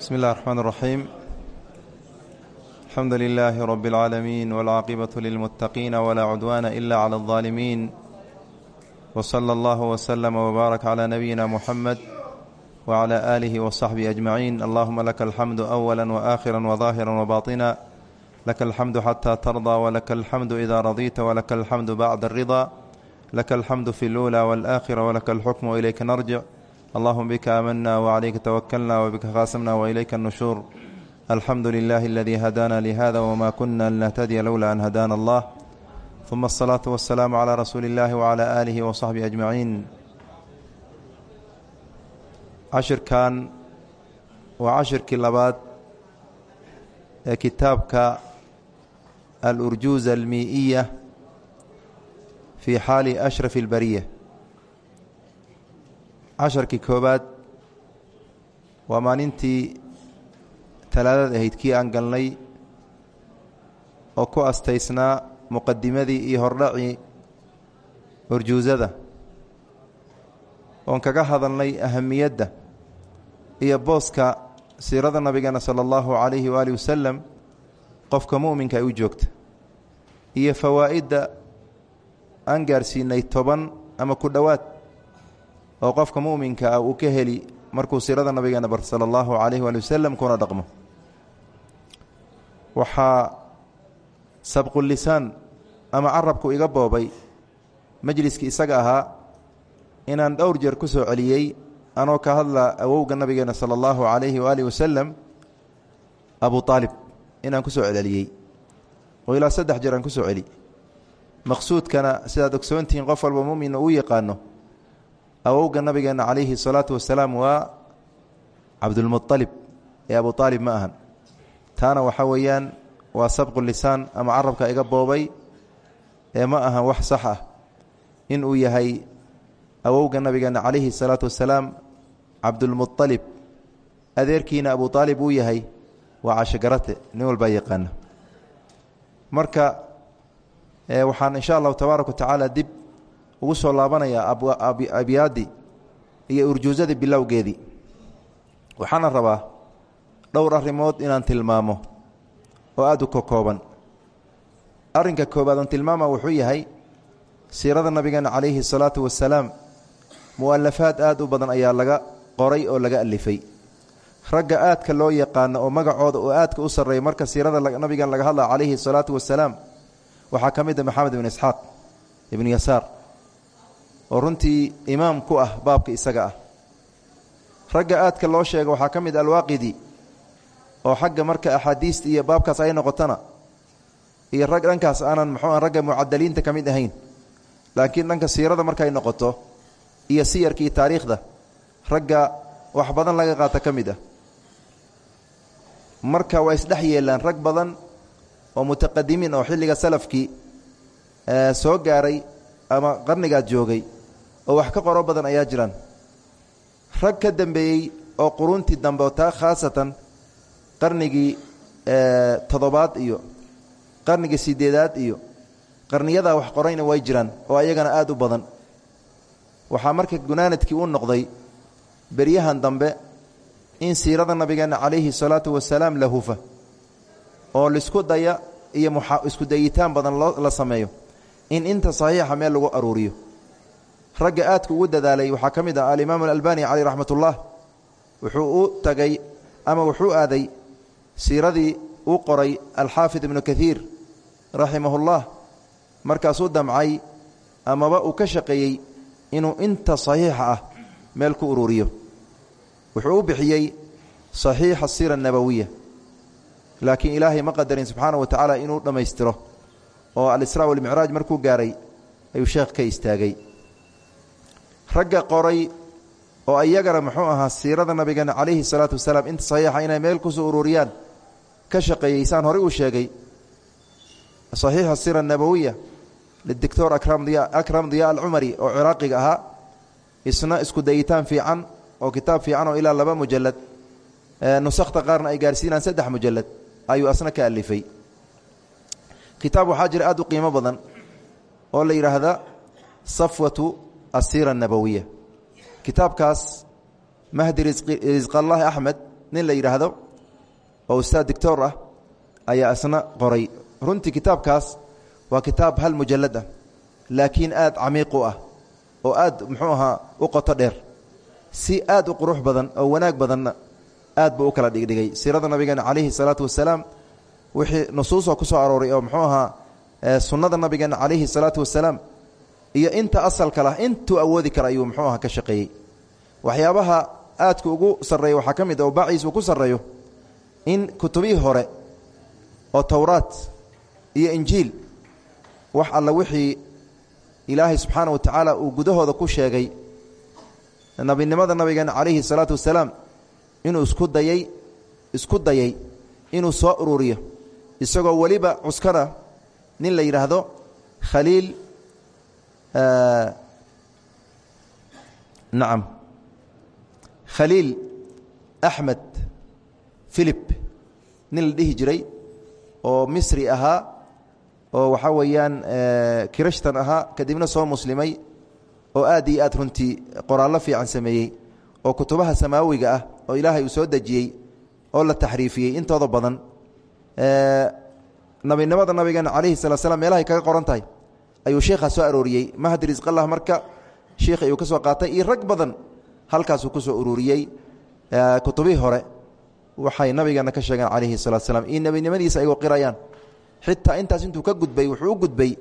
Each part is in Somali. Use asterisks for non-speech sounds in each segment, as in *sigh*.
بسم الله الرحمن الرحيم الحمد لله رب العالمين والعاقبة للمتقين ولا عدوان إلا على الظالمين وصلى الله وسلم وبارك على نبينا محمد وعلى آله وصحبه أجمعين اللهم لك الحمد أولا وآخرا وظاهرا وباطنا لك الحمد حتى ترضى ولك الحمد إذا رضيت ولك الحمد بعد الرضا لك الحمد في الأولى والآخرة ولك الحكم وإليك نرجع اللهم بك آمنا وعليك توكلنا وبك خاصمنا وإليك النشور الحمد لله الذي هدانا لهذا وما كنا لنهتدي لولا أن هدانا الله ثم الصلاة والسلام على رسول الله وعلى آله وصحبه أجمعين cashirkan waa cashirkii labaad ee kitaabka al urjuuza almii'iya fii xaali ashrafi casharkii koobaad waa maalintii talaadad ahayd kii aan galnay oo ku astaysnaa muqadimadii iyo hordhacii urjuusada oon kaga hadalnay ahamiyadda iyo booska siirada nabigeena sala allahu calayhi waaalih wasalam qofka mu'minka ay u joogta iyo fawaa'idda aan gaarsiinay toban ama ku dhowaad oo qofka mu'minka ah uu ka heli markuu siirada nabigeena barto sala allahu calayhi waali wasalam kuna dhaqmo. Waxaa sabqulisaan ama carabku iga boobay majliskii isaga ahaa inaan dhowr jeer ku soo celiyey anoo ka hadla awowga nabigeena sala allahu calayhi waaalih wasalam abu aalib inaan ku soo celceliyey oo ilaa saddex jeer aan ku soo celi. Maqsuudkana sidaad ogsoontihiin qof walba mumina uu yaqaano awowga nabigeena calayhi salaatu wasalaam waa cabdulmualib ee abu aalib ma ahan. Taana waxaa weeyaan waa sabqu lisaan ama carabka iga boobay ee ma ahan wax sax ah in uu yahay awowga nabigeena calayhi salaatu wasalaam cabdulmualib adeerkiina abu aalib uu yahay waa cashogarate nin walbaa yaqaana. Marka waxaan insha allahu tabaaraka wa dib ugu soo laabanayaa abyaadi iyo urjuusadii bilowgeedii waxaana rabaa dhowr arrimood inaan tilmaamo oo aada u ka kooban arrinka koobaad oon tilmaama wuxuu yahay siirada nabigeena calayhi salaatu wasalaam mu'alafaad aad u badan ayaa laga qoray oo laga alifay ragga aadka loo yaqaano oo magacooda oo aadka u sarreeya marka siirada nabigan laga hadla calayhi salaatu wasalaam waxaa ka mid a maxamed ibn isxaaq ibnu yasaar oo runtii imaam ku ah baabka isaga ah. Ragga aadka loo sheega waxaa ka mid alwaaqidi oo xagga marka axaadiista iyo baabkaas ay noqotona iyo rag dhankaas aanan muxuu ragga mucadaliinta ka mid ahayn. Laakiin dhanka siirada markay noqoto iyo siyarka iyo taariikhda ragga wax badan laga qaata ka mid ah. Marka waa isdhex yeelaan rag badan oo mutaqadimiin oo xilliga salafkii soo gaaray ama qarnigaad joogay oo wax ka qoro badan ayaa jiraan. Rag ka dambeeyey oo quruntii dambe oo taa khaasatan qarnigii toddobaad iyo qarnigii sideedaad iyo qarniyadaa wax qorayna way jiraan oo ayagana aad u badan. Waxaa marka gunaanadkii u noqday beryahan dambe in siirada nabigeena calayhi salaatu wasalaam la hufa oo lisku daya iyo isku dayitaan badan la sameeyo in inta saxiixa meel lagu aruuriyo ragga aadka ugu dadaalay waxaa ka mid ah alimaam alalbani caleyh raxmat ullah wuxuu u tagay ama wuxuu aaday siiradii uu qoray alxaafid ibnu kaiir raximahullah markaasuu damcay amaba uu ka shaqeeyey inuu inta saxiixa ah meel ku ururiyo. Wuxuu u bixiyey saxiixa siira nabowiya laakiin ilaahay ma qadarin subxaana wa tacaala inuu dhammaystiro oo alisraa walmicraaj markuu gaaray ayuu sheekh ka istaagay ragga qoray oo ayagana muxuu ahaa siirada nabigeena calayhi salaatu wasalaam. Inta saxiixa inay meel ku soo ururiyaan ka shaqeeyey saan horey uu sheegay saxiixa siira nabowiya lidoctor akram diya alcumari oo ciraaqiga ahaa isna isku dayitaan fiican oo kitaab fiican oo ilaa laba mujalad nusakhta qaarna ay gaarsiinaan saddex mujalad ayuu asna ka alifay. Kitaab waxaa jira aad u qiimo badan oo la yidhaahda safwatu asiira annabowiya kitaabkaas mahdi risqallaahi axmed nin la yidhaahdo oo ustaad dictor ah ayaa isna qoray. Runtii kitaabkaas waa kitaab hal mujalad ah laakiin aad camiiq u ah oo aad muxuu ahaa u qoto dheer. Si aad u qurux badan oo wanaag badanna aad buu u kala dhigdhigay. Siirada nabigeena calayhi salaatu wasalaam wixii nusuusoo ku soo arooray oo muxuu ahaa sunnada nabigeena calayhi salaatu wasalaam iyo inta asalka lah intuu awoodi kara ayuu muxuu aha ka shaqeeyey. Waxyaabaha aadka ugu sarreeya waxaa ka mid oo baaciis uu ku sarreeyo in kutubihii hore oo towraat iyo injiil wax alla wixii ilaahay subxaana wa tacaala uu gudahooda ku sheegay nabinimada nabigeena calayhi salaatu wasalaam inuu isku dayay isku dayay inuu soo ururiyo. Isagoo weliba cuskana nin la yidhaahdo khaliil nacam khaliil axmed philip nin la dhihi jiray oo misri ahaa oo waxaa weeyaan kirishtan ahaa kadibna soo muslimay oo aad iyo aad runtii qoraallo fiican sameeyey oo kutubaha samaawiga ah oo ilaahay uu soo dejiyey oo la taxriifiyey intooda badan. Nabinimada nabigeena calayhi salaa slam meelahay kaga qoran tahay ayuu sheekhaa soo arooriyey. Mahdi risqallah marka shiikhi ayuu ka soo qaatay iyo rag badan halkaasuu ku soo ururiyey kutubihii hore waxay nabigeena ka sheegeen calayhi salatu slam iyo nebinimadiisa ayagoo qirayaan. Xitaa intaas intuu ka gudbay wuxuu gudbay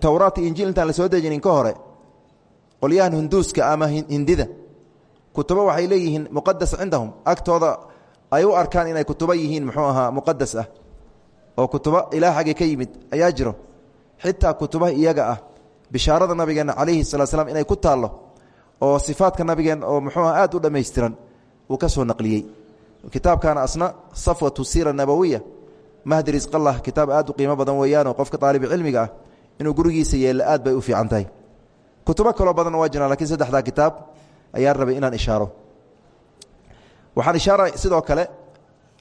towraat iyo injiil intaan la soo dejinin ka hore qolyahan hunduuska ama hindida. Kutubo waxay leeyihiin muqadas cindahum. Agtooda ay arkaan inay kutubo yihiin muxuu ahaa muqadas ah oo kutubo ilaah ka yimid ayaa jiro xitaa kutubaha iyaga ah bishaarada nabigeena calayhi salatu slam inay ku taallo oo sifaadka nabigeen oo muxuu aha aad u dhammaystiran uu ka soo naqliyey. Kitaabkana asna safwatu siira nabowiya mahdi risqallah kitaab aad u qiimo badan weeyaanoo qofka aalibcilmiga ah inuu gurigiisa yeelo aad bay u fiican tahay. Kutubo kaloo badan waa jiraan lakiin saddexdaa kitaab ayaan rabay inaan ishaaro. Waxaan ishaara sidoo kale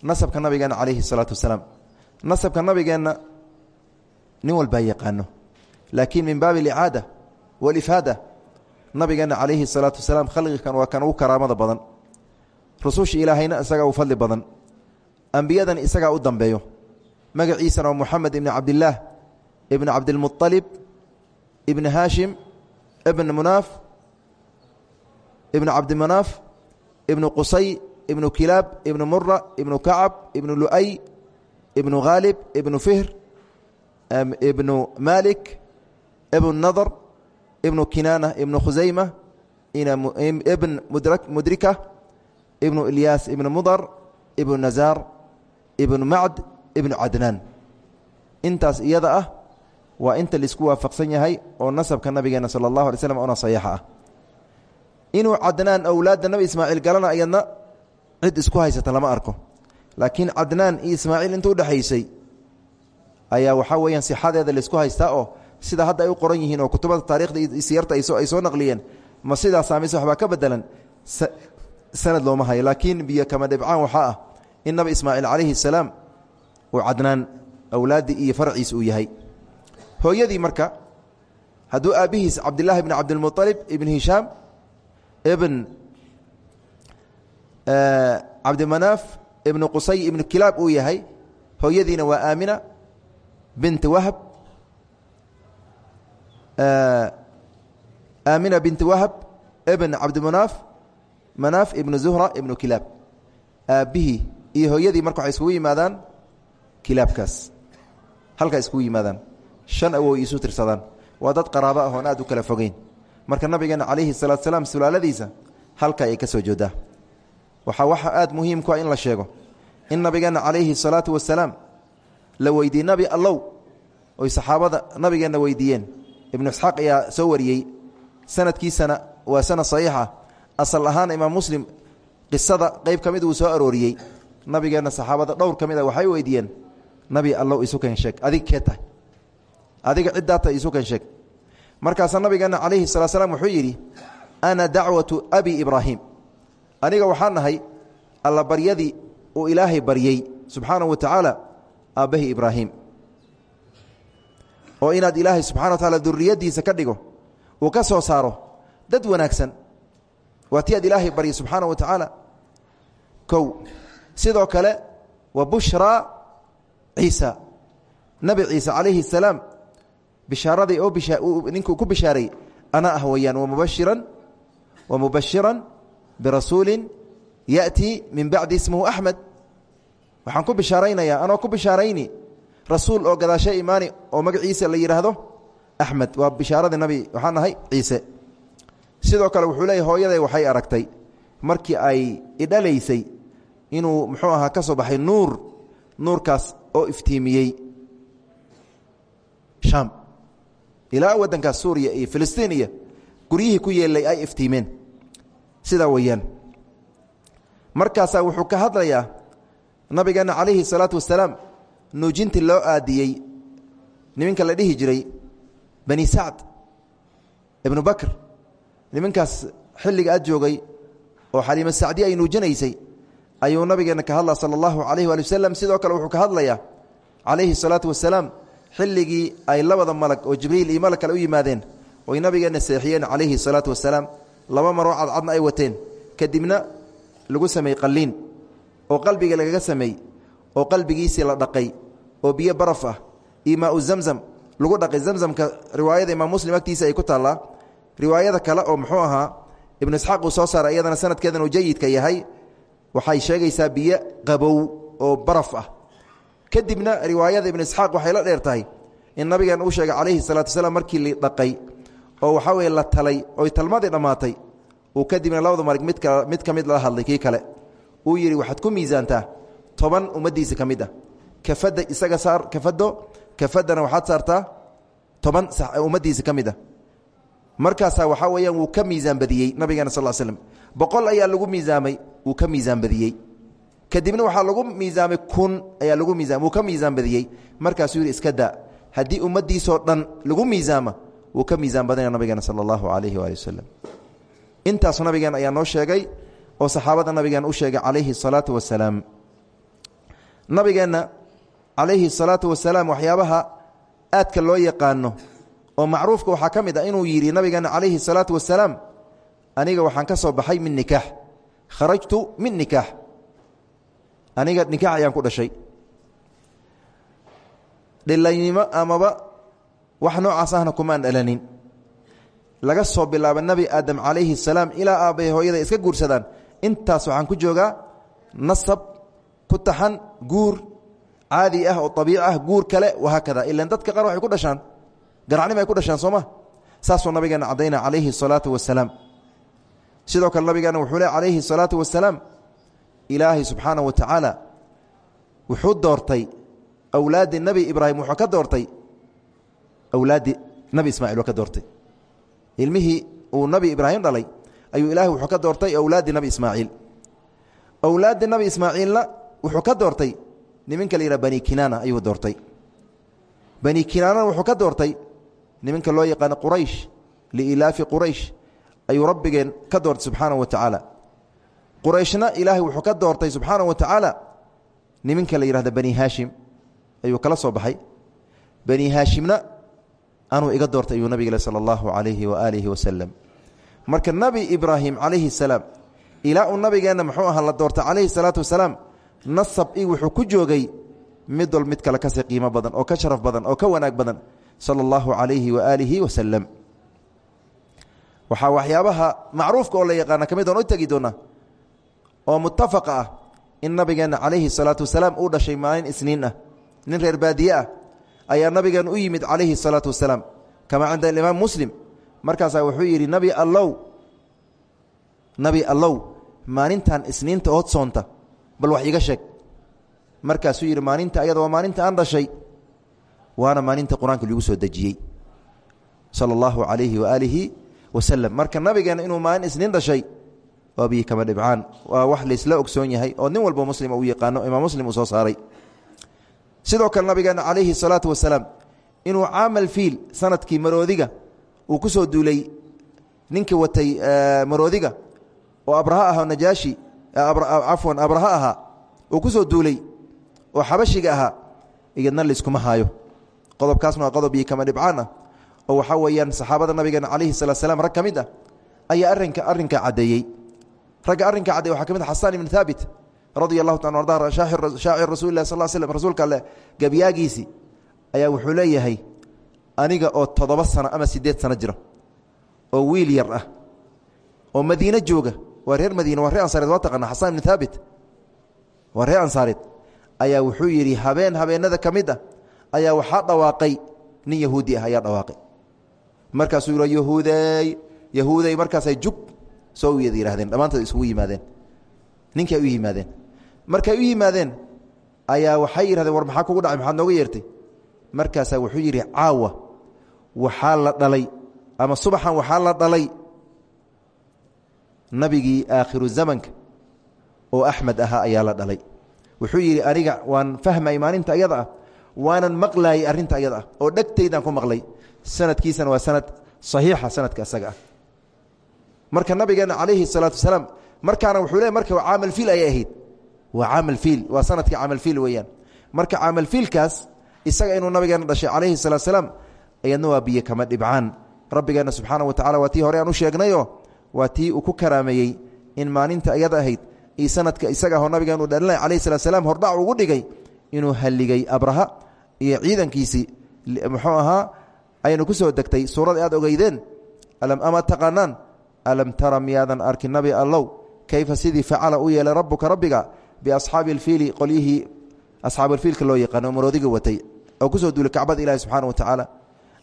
nasabka nabigeena calayhi salaatu wasalaam nasabka nabigeenna nin walbaa yaqaano laakiin min baabi alicaada walifaada nabigeena calayhi salaatu wasalaam khalqigan waa kan ugu karaamada badan rususha ilaahayna isagaa u fadli badan ambiyadan isagaa u dambeeyo magaciisana waa moxamed ibni cabdillaah ibn cabdilmualib ibn haashim ibn munaaf ibn cabdimanaaf ibnu qusay ibnu kilaab ibnu mura ibnu kacab ibnu lu'ay ibnu khaalib ibnu fihr ibnu malik ibnu nadr ibnu kinaana ibnu khusayma ibn mudrika ibnu ilyaas ibnu mudar ibnu nazaar ibnu macd ibnu cadnaan intaas iyada ah waa inta la isku waafaqsan yahay oo nasabka nabigeena sala allahu alay slam ona sayaxa ah. Inuu cadnaan awlaadda nabi ismaaciil galana iyadna cid isku haysata lama arko. Laakiin cadnaan iyo ismaaciil inta udhexaysay ayaa waxaa weeyaan sixadeeda la isku haystaa oo sida hadda ay u qoran yihiin oo kutubada taarikhda siyarta ay soo naqliyeen ma sidaasaa mise waxbaa ka bedelan sanad looma hayo laakiin biyo kama dhibcaan waxaa ah in nabi ismaaciil calayhi salaam uu cadnaan awlaaddii iyo farciis uu yahay. Hooyadii marka hadduu aabbihiis cabdillaahi bn cabdilmualib ibn hishaam ibn cabdimanaaf ibnu qusay ibnu kilaab uu yahay hooyadiina waa aamina binti wahb aamina binti wahb ibn cabdimanaaf manaaf ibnu zuhra ibnu kilaab aabbihii iyo hooyadii marka waxay iskugu yimaadaan kilaabkaas halkaa iskugu yimaadaan shan awow isu tirsadaan waa dad qaraabo ah oon aad u kala fogeyn marka nabigeena calayhi salaatu salaam sulaaladiisa halka ay ka soo joodaa waxaa waxa aad muhiim ku ah in la sheego in nabigeenna calayhi salaatu wasalaam la weydiiyey nabi allow oy saxaabada nabigeenna weydiiyeen ibnu isxaaq ayaa soo wariyey sanadkiisana waa sanad saxiixa. Asal ahaan imaam muslim qisada qeyb ka mid uu soo arooriyey nabigeenna saxaabada dhowr ka mid a waxay weydiiyeen nabi allow isu kan sheeg. Adig kee tahay? Adiga ciddaata isu kan sheeg. Markaasaa nabigeenna calayhi salaa slam wuxuu yidhi ana dacwatu abi ibraahim. Aniga waxaan nahay alla baryadii uu ilaahay baryey subxaanahu wa tacaala aabbahii ibraahim. Oo inaad ilaahay subxana wa taala duriyadiisa ka dhigo uu ka soo saaro dad wanaagsan waa ti aad ilaahay barya subxaana wa tacaala kow sidoo kale wa bushraa ciisa nabi ciise calayhi اsalaam bishaaraday oo ninkuu ku bishaaray ana ah weyaan wamubashira wa mubashira birasuuli yaأtii min bacdi ismuhu axmed waxaan ku bishaaraynayaa anoo ku bishaarayni rasuul oo gadaasho imaani oo magaciisa la yidhaahdo axmed. Waa bishaaradii nabi waxaan ahay ciise. Sidoo kale wuxuu leeyahy hooyaday waxay aragtay markii ay idhalaysay inuu muxuu ahaa ka soo baxay nuur nuurkaas oo iftiimiyey. Shaam. Ilaa waddankaas suuriya iyo filistiin iyo guryihii ku yeelay ay iftiimeen. Sidaa weeyaan. Markaasaa wuxuu ka hadlayaa nabigeena calayhi salaatu wasalaam nuujintii loo aadiyey niminka la dhihi jiray bani sacd ibnu bakr niminkaas xilliga aad joogay oo xaliimo sacdi ay nuujinaysay ayuu nabigeena ka hadla sala allahu calayh waali wasalam sidoo kale wuxuu ka hadlayaa calayhi salaatu wasalaam xilligii ay labada malag oo jibriil iyo malag kale u yimaadeen oy nabigeenna seexiyeen calayhi salaatu wasalaam laba maroo cadcadna ay wateen kadibna lagu sameeyey qalliin oo qalbiga lagaga sameey oo qalbigiisii la dhaqay oo biyo baraf ah iyo maau zamzam lagu dhaqay. Zamzamka riwaayada imaam muslim agtiisa ay ku taallaa. Riwaayada kale oo muxuu ahaa ibnu isxaaq uu soo saaray iyadana sanadkeedan uu jayidka yahay. Waxay sheegaysaa biyo qabow oo baraf ah. Kadibna riwaayada ibnu isxaaq waxay la dheer tahay in nabigan uu sheegay calayhi salatu wasalaam markii la dhaqay oo waxaa weye la talay oy talmadii dhammaatay. Uu kadibna labada marig mid ka mid ka mid la hadlay kale uu yidhi waxaad ku miisaantaa toban ummaddiisa ka mid ah. Isaga saar kafaddo kafaddana waxaad saartaa toban ummaddiisa ka mid ah. Markaasaa waxaa weeyaan ka miisaan badiyey nabigeena sal slm boqol ayaa lagu miisaamay wuu ka miisaan badiyey. Kadibna waxaa lagu miisaamay kun ayaa lagu miisam wuu ka miisaan badiyey. Markaasuu yidhi iska daa haddii ummaddiisoo dhan lagu miisaama wuu ka miisaan badanaya nabigeena sala allahu calayhi waali intaas nabigeen ayaa noo sheegay oo saxaabada nabigeen u sheegay calayhi salaatu wasalaam. Nabigeenna calayhi salaatu wasalaam waxyaabaha aadka loo yaqaano oo macruufka waxaa ka mid ah inuu yidhi nabigeena calayhi salaatu wasalaam aniga waxaan ka soo baxay min nikaax. Kharajtu min nikaax. Aniga nikaax ayaan ku dhashay. Dhilaynimo amaba wax noocaas ahna kumaan dhalanin. Laga soo bilaabo nebi aadam calayhi salaam ilaa aabbahay hooyada iska guursadaan intaas waxaan ku joogaa nasab ku taxan guur caadi ah oo abiici ah guur kale wahaakada ilan dadka qaar waxay ku dhashaan garacnimo ay ku dhashaan sooma saasuu nabigeena caddayna calayhi salaatu wasalaam sidoo kale nabigeena wuxuu le calayhi salaatu wasalaam ilaahay subxaana wa tacaala wuxuu doortay awlaaddii nebi ibraahim wuxuu ka doortay awlaaddii nebi ismaaciil oo ka doortay. Ilmihii uu nabi ibraahim dhalay ayuu ilaahay wuxuu ka doortay awlaaddii nabi ismaaciil. Awlaaddii nabi ismaaciilna wuxuu ka doortay niminka la bani kinaana ayuu doortay. Bani kinaanana wuxuu ka doortay niminka loo yaqaano quraysh liilaafi quraysh ayuu rabbigeen ka doortay subxaana wa qurayshna ilaahay wuxuu ka doortay subxaana wa niminka la yidhahda bani haashim ayuu kala soo baxay. Bani haashimna anuu iga doortay ayuu nabig sala allahu calayhi waaalihi wasalam marka nebi ibraahim calayhi salaam ilaa uu nabigeenna muxuu ahaa la doortay calayhi salaatu wasalaam nasab i wuxuu ku joogay mid mid kale ka sii qiimo badan oo ka sharaf badan oo ka wanaag badan sala allahu calayhi waaalihi wasalam waxaa waxyaabaha macruufka oo la yaqaana ka mid u tegi doonaa oo mutafaqa ah in nabigeenna calayhi salaatu wasalaam uu dhashay maalin isniin ah nin reer baadiye ah ayaa nabigan u yimid calayhi salaatu wasalaam kamaa cinda alimaam muslim markaasaa wuxuu yidhi nabi allow nabi allow maalintan isniinta ood soonta bal wax iga sheeg. Markaasuu yidhi maalinta ayada waa maalinta aan dhashay waana maalinta qur'aanka lagu soo dejiyey sala allahu calayhi waaalihi wasalam marka nabigeena inuu maalin isniin dhashay waa biyi kama dhibcaan waa wax laysla ogsoon yahay oo nin walbo muslima uu yaqaano imaam muslim uu soo saaray. Sidoo kale nabigeena calayhi salaatu wasalaam inuu caamal fiil sannadkii maroodiga uu ku soo duulay ninkii watay maroodiga oo abraha ah najaashi cafwan abraha ahaa uu ku soo duulay oo xabashiga ahaa iyadna layskuma haayo. Qodobkaasna waa qodob kama dhibcaan oo waxaa weeyaan saxaabada nabigeena calayhi salaat salaam rag ka mid ayaa arrinka caddeeyey. Ragga arrinkaa caddeey waxaa ka xasaan ibnu haabit radia allahu ta arda shaacir rasuli lah sal slm rasuulka alle gabyaagiisii ayaa wuxuu leeyahay aniga oo toddoba sano ama sideed sano jira oo wiil yar ah oo madiine jooga waa reer madiine waa reer ansaareed waa taqana xasan ibni haabit waa reer ansaareed. Ayaa wuxuu yidhi habeen habeenada ka mid ah ayaa waxaa dhawaaqay nin yahuudi ah ayaa dhawaaqay. Markaasuu yidhi yahuudey yahuudey markaasay jug soo wiyad yihahdeen dhammaantood isugu yimaadeen. Ninkii ay u yimaadeen. Markay u yimaadeen ayaa waxay yidhahdeen war maxaa kugu dhacay? Maxaad nooga yeertay? Markaasaa wuxuu yidhi caawa waxaa la dhalay ama subaxan waxaa la dhalay nabigii aakhiru zamanka oo axmed ahaa ayaa la dhalay. Wuxuu yidhi aniga waan fahmay maalinta ayada ah waanan maqlaayay arrinta ayada ah oo dhegtaydaan ku maqlay. Sanadkiisana waa sanad saxiixa sanadka isaga ah. Marka nabigeena calayhi salaatu wasalaam markaana wuxuu le marka caamalfiil ayay ahayd. Waa caamalfiil waa sannadkii caamalfiil weeyaan. Marka caamalfiilkaas isaga inuu nabigeena dhashay calayhi salaatu salaam ayadna waa biyo kama dhibcaan. Rabbigeena subxaana wa tacala waa tii hore aan u sheegnayo waa tii uu ku karaameeyey in maalinta ayada ahayd iyo sanadka isaga ahoo nabigeenu dhalinay calayhi salatu salaam hordhac ugu dhigay inuu halligay abraha iyo ciidankiisii. Muxuu ahaa aynu ku soo degtay suurada aad ogeydeen ama taqaanaan? Alam tara miyaadan arkin nabi allow? Kayfa sidii facala u yeelay rabbuka rabbiga biasxaabi alfiili qolyihii asxaabualfiilka loo yaqaano maroodiga watay oo ku soo duulay kacbada ilahi subxana wa tacaala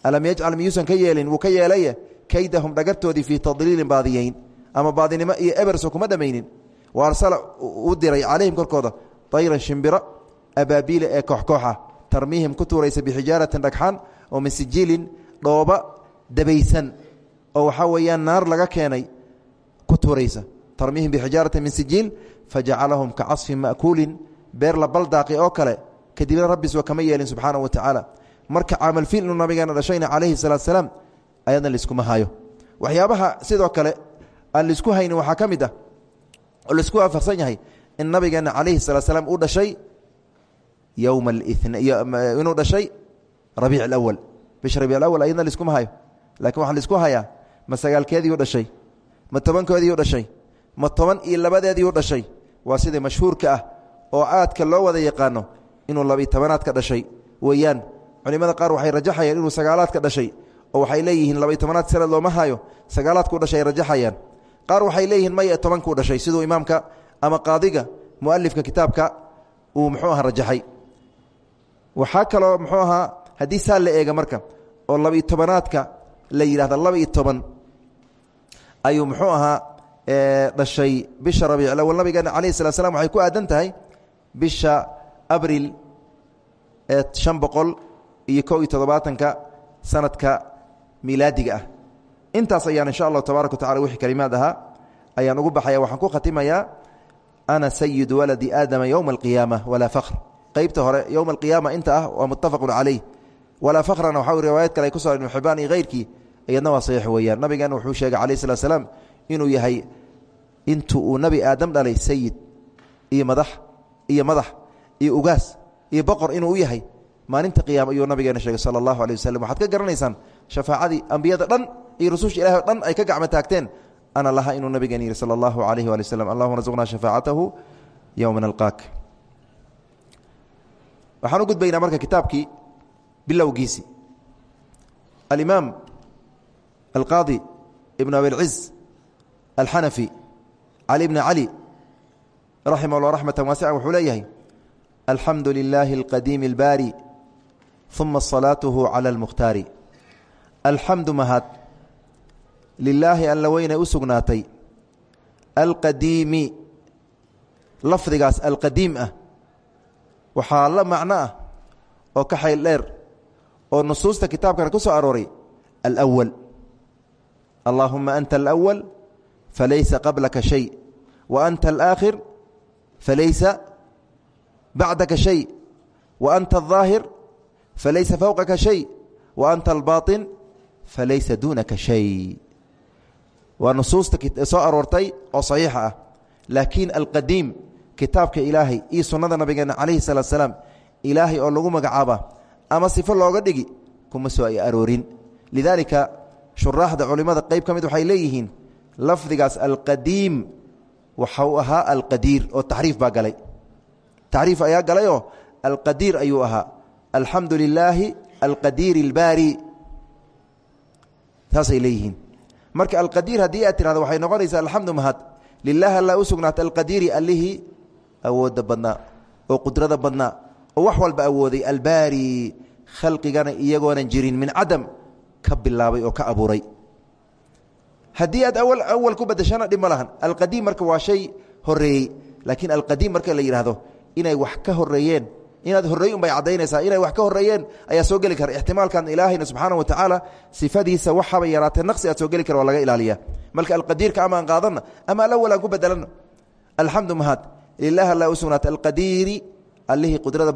alam yajcal miyuusan ka yeelin wuu ka yeelaye kaydahum dhagartoodii fii tadliilin baadiyeyn ama baadinimo iyo eberso kuma dhammaynin wa arsala diray calayhim korkooda tayran shimbiro abaabiila ee kooxkooxa tarmiihim ku tuuraysa bixijaaratin dhagxaan oo min sijiilin dabaysan oo waxaa weeyaan laga keenay ku tuuraysa tarmiihim bixijaaratin min sijiil fajacalahum ka casfin ma'kuulin la baldaaqi oo kale kadibna rabbis waa kama yeelin subxaana wa tacaala marka caamalfiil inuu nabigeena dhashayna calayhi salaatu salaam ayadna laiskuma hayo waxyaabaha sidoo kale aan la isku haynin waxaa ka mid ah oo la isku waafaqsan yahay in nabigeena calayhi salaatu salaam uu dhashay yowma inuu dhashay rabiic alawal bisha rabiic alawal ayadna laiskuma hayo laakiin waxaa la isku hayaa ma sagaalkeediiu dhashay ma tobankoodiiu dhashay ma toban iyo labadeediiu dhashay waa sida mashhuurka ah oo aadka loo wada yaqaano inuu labiy tobanaadka dhashay weeyaan culimada qaar waxay rajaxayaan inuu sagaalaadka dhashay oo waxay leeyihiin labiy tobanaad sanad looma hayo sagaalaadku dhashay ay rajaxayaan. Qaar waxay leeyihiin maya tobankuu dhashay siduu imaamka ama qaadiga mualifka kitaabka uu muxuu aha rajaxay. Waxaa kaloo muxuu ahaa haddii saa la eega marka oo labiy tobanaadka la yidhahda labiiyo toban ayuu muxuu ahaa dhashay bisha rabiic awal. Nabigeena calayhi salat slam waxay ku aadan tahay bisha abril shan boqol iyo kow iyo sanadka miilaadiga ah. Intaas ayaan insha allahu tabaaraka wa wixii kalimaad ayaan ugu baxaya waxaan ku khatimayaa ana sayidu waladi aadama yowma alqiyaama walaa fakhr qeybta hore yowma alqiyaama inta ah waa muttafaqun calayh. Walaa fakhrana waxa riwaayad kale ku soo ibnu iyo hayrkii iyadna waa saxiix weeyaan. Nabigeena wuxuu sheegay calayh salaam inuu yahay intuu uu nebi dhalay sayid iyo madax iyo madax iyo ugaas iyo boqor inuu yahay maalinta qiyaama ayuu nabigeena sheegay sala allahu aleh waxaad ka garanaysaan shafaacadii ambiyada dhan iyo rususha ilahi dhan ay ka gacmo taagteen. Ana laha inuu nabigeena yihi sala allahu alayh waali waslem allahuma shafaacatahu yowma nalqaak. Waxaan u gudbaynaa marka kitaabkii bilowgiisii alimaam alqaadi ibn abilciz alxanafi cali bni cali raximah llah raxmata waasica wuxuu leeyahay alxamdu lilaahi alqadiimi albaari ثم صلاته على almukhtaari الحمد mahad lilaahi alla weynay u sugnaatay alqadiimi lafdigaas alqadiim ah waxaa la macno ah oo ka xayl dheer oo nusuusta kitaabkana ku soo arooray alwal allaahuma anta alawal falaysa qablaka shay wa anta alaakhir falaysa bacdaka shay wa anta alظaahir falaysa fowqaka shay wa anta albaaطin falaysa duunaka shay waa nusuusta soo aroortay oo saxiixa ah laakiin alqadiim kitaabka ilaahay iyo sunnada nabigeena calayhi salaat salaam ilaahay oo lagu magacaaba ama sifo looga dhigi kuma soo ay aroorin lidaalika shuraaxda culimmada qeyb ka mid waxay leeyihiin lafdigaas alqadiim waxa uu ahaa alqadiir oo taxriif baa galay tacriif ayaa alxamdu lilaahi alqadiir اlbaari saasay leeyihiin. Marka alqadiir haddii aad tirahdo waxay noqonaysaa alxamdu mahad. Lilahi alla u sugnaata alqadiiri allihii awooda badnaa oo qudrada badnaa oo wax walba awooday albaari khalqigana iyagoonan jirin min cadam ka bilaabay oo ka abuuray. Haddii aad awal awal ku badashana dhib ma lahan. Alqadiim marka waa shay horeeyey inaad horreey un bay caddaynaysaa. Inay wax ka horeeyeen ayaa soo geli kara. Ixtimaalkan ilaahayna subxaana wa tacaala sifadiisa waxaba yaraatee naqsi aad soo geli kara laga ilaaliya marka alqadiirka ama aan qaadanna ama alawal ku bedelanno alxamdu mahad lilah alla u sugnaata alqadiiri allihii qudrada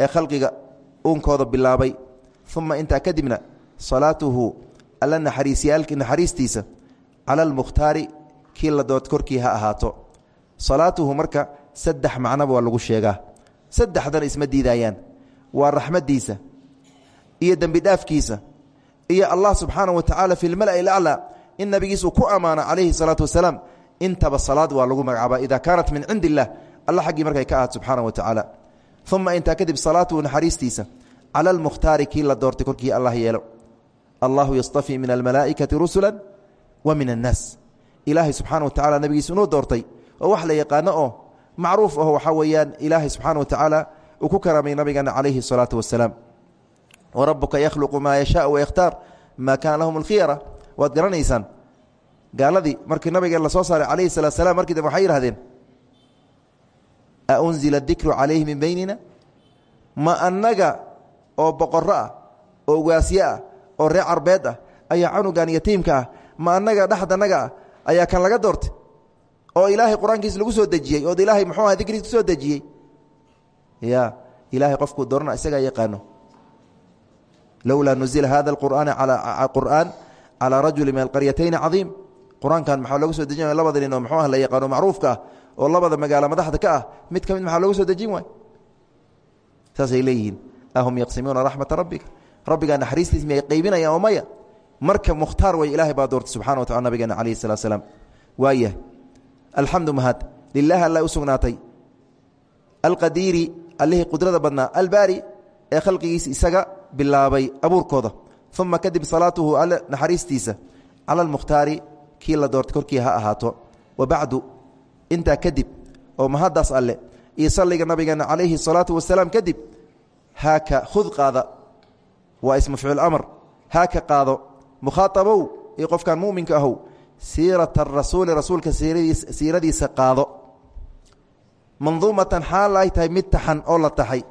ee khalqiga uunkooda bilaabay. Uma intaa kadibna salaatuhu alla naxariistiisa cala almukhtaari kii la dood korkii ha ahaato. Salaatuhu marka saddex macnoba waa lagu sheegaa saddexdana isma diidayaan. Waa raxmadiisa iyo dembi iyo allah subxaana wa tacaala fi lmala'i laclaa in nabigiis uu ku ammaano calayhi salaatu wasalaam intaba salaad waa lagu magacaabaa ida kaanat min cindi illah alla markay ka ahaat subxaana wa tacaala uma intaa kadib salaatuhu naxariistiisa cala almukhtaari kii la doortay korkii allah yeelo. Allahu yastafii min almalaa'ikati rusula wa min annaas. Ilaahay subxaana wa tacala nabigiis inuu doortay oo wax la yaqaano macruuf aho waxaa weeyaan ilaahay subxaana wa tacaala uu ku karaamay nabigeena calayhi الsalaatu wasalaam warabuka yakhluqu maa yashaau wayakhtaar maa kaana lahum alkhiyara. Waad garanaysaan gaaladii markii nabigeen la soo saaray calayhi salatu salam markii dambe waxay yidhahdeen aunzila dikru calayhi min beynina ma annaga oo boqorro ah oo ugaasye ah oo reer carbeed ah ayaa canugan yatiimka ma annaga dhexdanaga ayaa kan laga doortay oo ilaahay qur'aankiis lagu soo dejiyey ood ilaahay muxuu aha dikriis ku soo dejiyey. Ya ilaahay qofkuu doorana isagaa yaqaano. Lowlaa nuzila hada qur'aana qur'aan calaa rajuli min alqaryatayni cadiim. Qur'aankan maxaa loogu soo dejin labada nin oo muxuu ah la yaqaano macruufka ah oo labada magaalo madaxda ka ah mid ka mid maxaa loogu soo dejin waay? Saasay leeyihiin. Ahum yaqsimuuna raxmata rabbika. Rabbigaa naxariistiis miyay qaybinayaan oo maya? Marka mukhtaar way ilaahay baa doortay subxana wa tacala nabigeena calayhi salatu salaam. Waayah alxamdu mahad. Lilahi alla u sugnaatay. Alqadiiri allihii qudrada badnaa. Albaari ee khalqigiisa isaga bilaabay abuurkooda. Uma kadib salaatuhu alle naxariistiisa. Cala almukhtaari kii la doortay korkii ha ahaato. Wa bacdu intaa kadib oo mahaddaas alle iyo salliga nabigeena calayhi salaatu wasalaam kadib haaka khud qaada. Waa ismu ficil amar haaka qaado. Mukhaaabow iyo qofkan muminka ahow siirata rasuuli rasuulka siiradiisa qaado. Manduumatan xaal ay tahay mid taxan oo la taxay.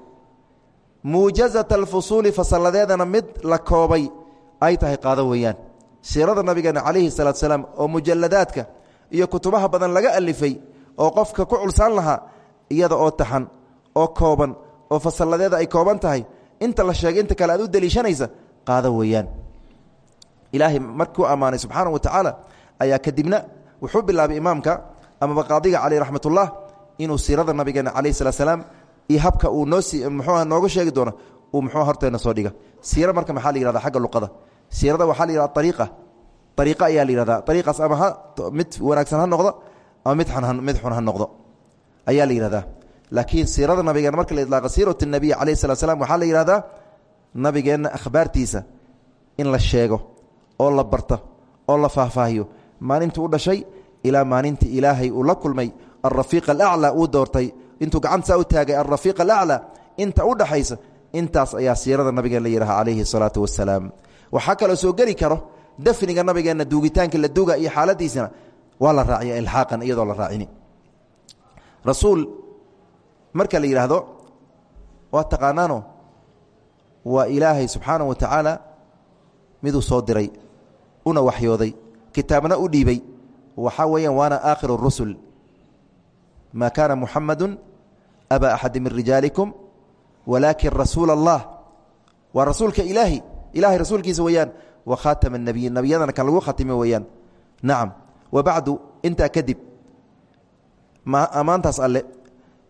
Muujazata alfusuuli fasalladeedana mid la koobay ay tahay qaado weeyaan. Siirada nabigeena calayhi salaatu salaam oo mujaladaadka iyo kutubaha badan laga alifay oo qofka ku culsaan lahaa iyada oo taxan oo kooban oo fasalladeeda ay kooban tahay inta la sheegay inta kale aad u deliishanaysa qaado weeyaan. Ilaahay markuu ammaanay subxaana wa tacaala ayaa kadibna wuxuu bilaabay imaamka amaba qaadiga caleyh raxmatullah inuu siirada nabigeena calayh salat slaam iyo habka uu noo muxuuha nooga sheegi doono uu muxuu horteena soo dhiga. Siira marka maxaa la yihahda xagga luqada? Siirada waxaa la yihahda ariiqa ariiqa ayaa la yihahda ariiqaas ama mid wanaagsan ha noqdo ama mid xun ha noqdo. Ayaa la yihahdaa laakiin siirada nabigeena marka la idlaaqa siirat nabiy calayh salat slam la yihahdaa nabigeenna akhbaartiisa in la sheego oo la barta oo la faahfaahiyo maalintuu u dhashay ilaa maalintii ilaahay uu la kulmay alrafiiq alaclaa uu doortay. Intuu gacantaa u taagay alrafiiq alaclaa inta u dhaxaysa intaas ayaa siirada nabigeen la yidhaha calayhi salaatu wasalaam waxaa kaloo soo geli karo dafniga nabigeenna duugitaanka la duuga iyo xaaladiisana. Waa la raaciya ilxaaqan iyadoo la raacini. Rasuul marka la yidhaahdo waa taqaanaano. Waa ilaahay subxaana wa tacaala miduu soo diray una waxyooday kitaabna u dhiibay waxaa weeyaan waana aakhiru rusul. Maa kaana muxamadu aba axadi min rijaalikum walaakin rasuula allah waa rasuulka ilaahi. Ilahay rasuulkiisa weeyaan wa khaatama nabiyiin nebiyadana kan lagu khatimi weeyaan. Nacam wa bacdu intaa kadib ammaantaas alle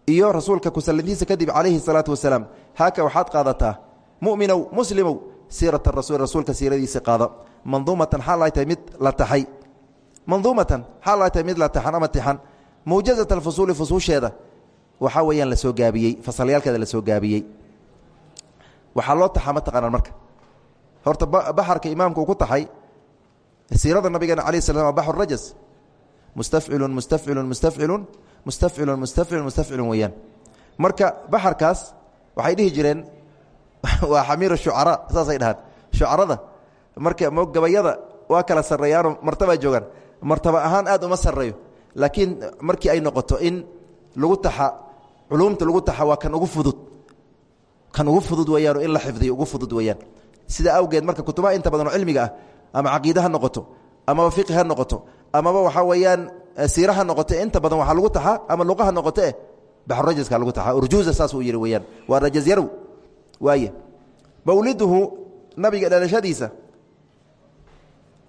iyo rasuulka kusallintiisa kadib calayhi salaatu wasalaam haaka waxaad qaadataa muminow muslimow siirat rasul rasuulka siiradiisa qaada manduumatan xaal ay tahay mid la taxay manduumatan xaal ay tahay mid la taxan ama tixan muujazat alfusuuli fusuusheeda waxaa weeyaan la soo gaabiyey fasalyaalkeeda la soo gaabiyey waxaa loo taxaa ma taqaanaan marka horta baxarka imaamka uu ku taxay siirada nabigeena alayh sla slam baxr rajas mustafcilun mustafcilun mustafcilun mustafcilun mustafcilun mustafcilun weeyaan marka baxarkaas waxay dhihi jireen *laughs* waa xamiir shucara saasay dhahaan. Shucarada marka mo gabayada waa kala sarreeyaanoo martabaa joogaan. Martaba ahaan aad uma sarreeyo. Laakiin markii ay noqoto in lagu taxa culumta lagu taxa waa kan ugu fudud. Kan ugu fudud weeyaanoo in la xifdiyo ugu fudud weeyaan. Sida awgeed marka kutubaha inta badan oo cilmiga ah ama caqiide ha noqoto amaba fiqi ha noqoto amaba waxaa weeyaan siira ha noqoto inta badan waxaa lagu taxaa ama luqa ha noqoto eh baxrurajaska lagu taxaa urjuuza saas uu yihi weeyaan. Waa rajaz yarow waaye mawliduhu nabiga dhalashadiisa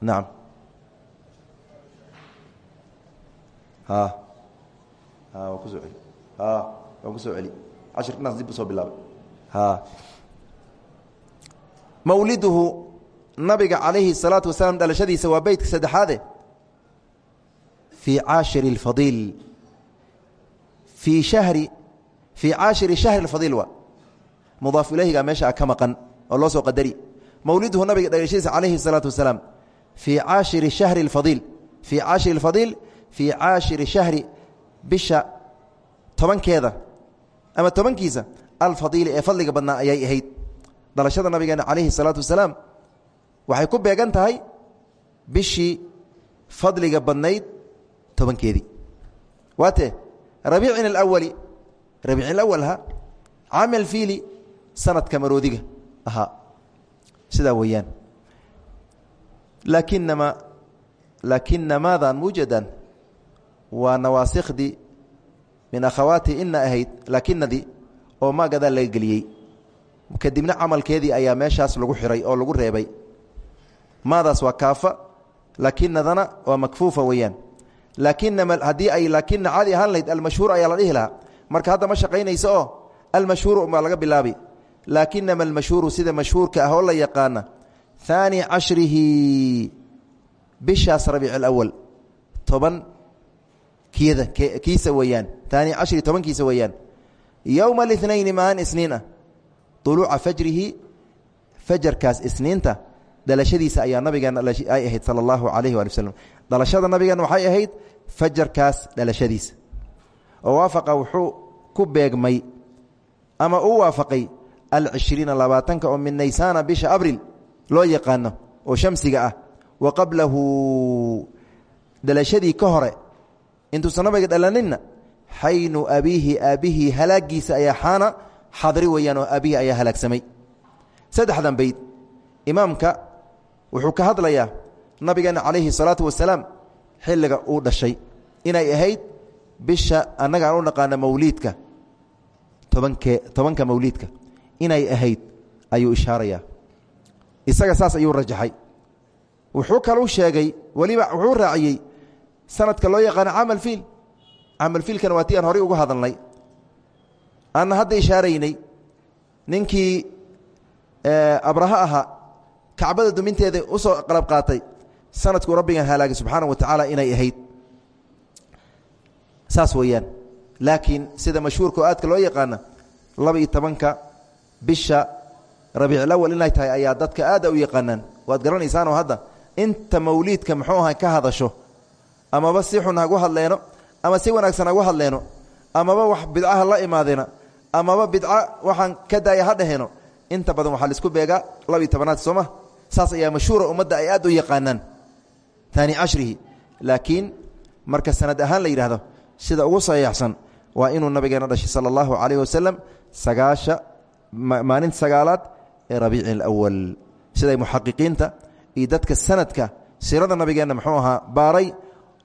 nacam ha ha waa kusoo celi ha waan kusoo celi cashirkanaas dib usoo bilaabay ha mawliduhu nabiga calayhi الsalaatu wasalaam dhalashadiisa waa beytka saddexaade fii caashiri اlfadiil fii shahri fii caashiri shahri اlfadiil waa mudaaf ilahga meesha ah ka maqan oo loo soo qadari. Mawliduhu nabiga dhagashadiisa calayhi salaatu wasalaam fii caashiri shahri اlfadiil fii caashiri اlfadiil fii caashiri shahri bisha tobankeeda ama tobankiisa alfadiili ee fadliga badnaa ayay ahayd. Dhalashada nabigeena calayhi salaatu wasalaam waxay ku beegan tahay bishii fadliga badnayd tobankeedii. Waate rabiicin alawali rabiicin alawalha caami alfiili sanadka maroodiga. Ahaa sidaa weeyaan. Laakinama laakinamaadan muujadan waa nawaasikhdii min akhawaati ina ahayd laakinadii oo maagadaa laga geliyey. Kadibna camalkeedii ayaa meeshaas lagu xiray oo lagu reebay. Maadaas waa kaafa laakinadana waa makfuufa weeyaan. Laakina haddii ay laakina caadi ahaan lahayd almashhuur ayaa la dhihi marka hadda ma shaqaynayso oo almashhuuru umbaa laga bilaabi laakinama almashhuuru sida mashhuurka ah oo la yaqaana haani cashrihi bishaas rabiic alawal toban kiyada kiisa weeyaan haani cashrihi tobankiisa weeyaan. Yowma اlithnayni maalin isniin ah uluuca fajrihi fajarkaas isniinta dhalashadiisa ayaa nabigeena ay ahayd sala allahu calayhi waali waslem dhalashada nabigeena waxay ahayd fajarkaas dhalashadiisa. Oo waafaqa wuxuu ku beegmay ama uu waafaqay alcishriina labaatanka oo min naysaana bisha abril loo yaqaano oo shamsiga ah wa qablahu dhalashadii ka hore intuusan nabiga dhalaninna xaynu abiihi aabbihii halaagiisa ayaa xaana xadri weeyaan oo aabihii ayaa halaagsamay saddexdan bayd imaamka wuxuu ka hadlayaa nabigeena calayhi salaatu wasalaam xilliga uu dhashay inay ahayd bisha annaga aan u naqaano mawliidka tobankee inay ahayd ayuu ishaarayaa. Isaga saas ayuu rajaxay. Wuxuu kaluu sheegay weliba wuxuu raaciyey sanadka loo yaqaano camalfiil camalfiilkana waa ti aan horey uga hadalnay. Aanna hadda ishaaraynay ninkii abraha ahaa kacbada duminteeda u soo qalab qaatay sanadkuu rabbigan halaagay subxaana wa tacaala inay ahayd. Saas weeyaan. Laakiin sida mashhuurka oo aadka loo yaqaana laba iyo tobanka bisha rabiiclawal inay tahay ayaa dadka aada u yaqaanaan waad garanaysaanoo hadda inta mawliidka muxuu aha ka hadasho? Amaba si xun hagu hadleeno? Ama si wanaagsan hagu hadleeno? Amaba wax bidcaha la imaadeena amaba bidca waxaan ka daaya ha dhaheno? Inta badan waxaa la isku beegaa laba iyo tobanaad sooma saas ayaa mashhuura ummadda ay aad u yaqaanaan taani cashrihi. Laakiin marka sanad ahaan la yidhaahdo sida ugu saxiixsan waa inuu nabigeena dhashay sala allahu calayhi wasalam sagaasha maalinta sagaalaad ee rabiici alawal siday muxaqiqiinta iyo dadka sanadka siirada nabigeenna muxuu ahaa baaray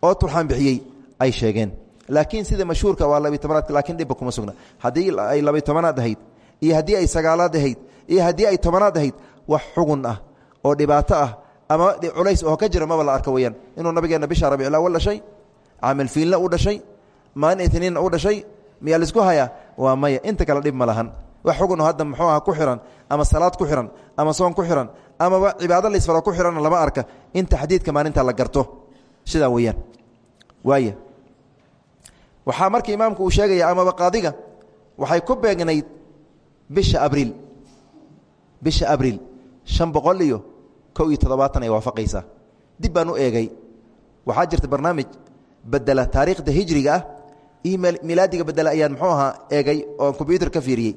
oo turxaan bixiyey ay sheegeen. Laakiin sida mashhuurka waa labiy tobanaadka lakiin dhibba kuma sugna. Haddii ay labiy tobanaad ahayd iyo haddii ay sagaalaad ahayd iyo haddii ay tobanaad ahayd wax xugun ah oo dhibaato ah ama culays oo ka jira maba la arko weyaan inuu nabigeenna bisha rabiiclawal dhashay caamilfiilna u dhashay maalin itniinna u dhashay miyaa la isku hayaa? Waa maya. Inta kale dhib ma lahan wax xugun hadda muxuu aha ku xiran ama salaad ku xiran ama soon ku xiran amaba cibaado laysfalo ku xiranna lama arka. Inta xadiidka maalinta la garto. Sidaa weeyaan. Waaya waxaa marka imaamku uu sheegaya amaba qaadiga waxay ku beegnayd bisha abriil. Bisha abriil. Shan boqol iyo kow iyo toddobaatan ay waafaqaysaa. Dib baan u eegay. Waxaa jirta barnaamij bedela taariikhda hijriga ah. Iyo milaadiga bedela ayaan muxuu ahaa eegay oo kombyuutar ka fiiriyey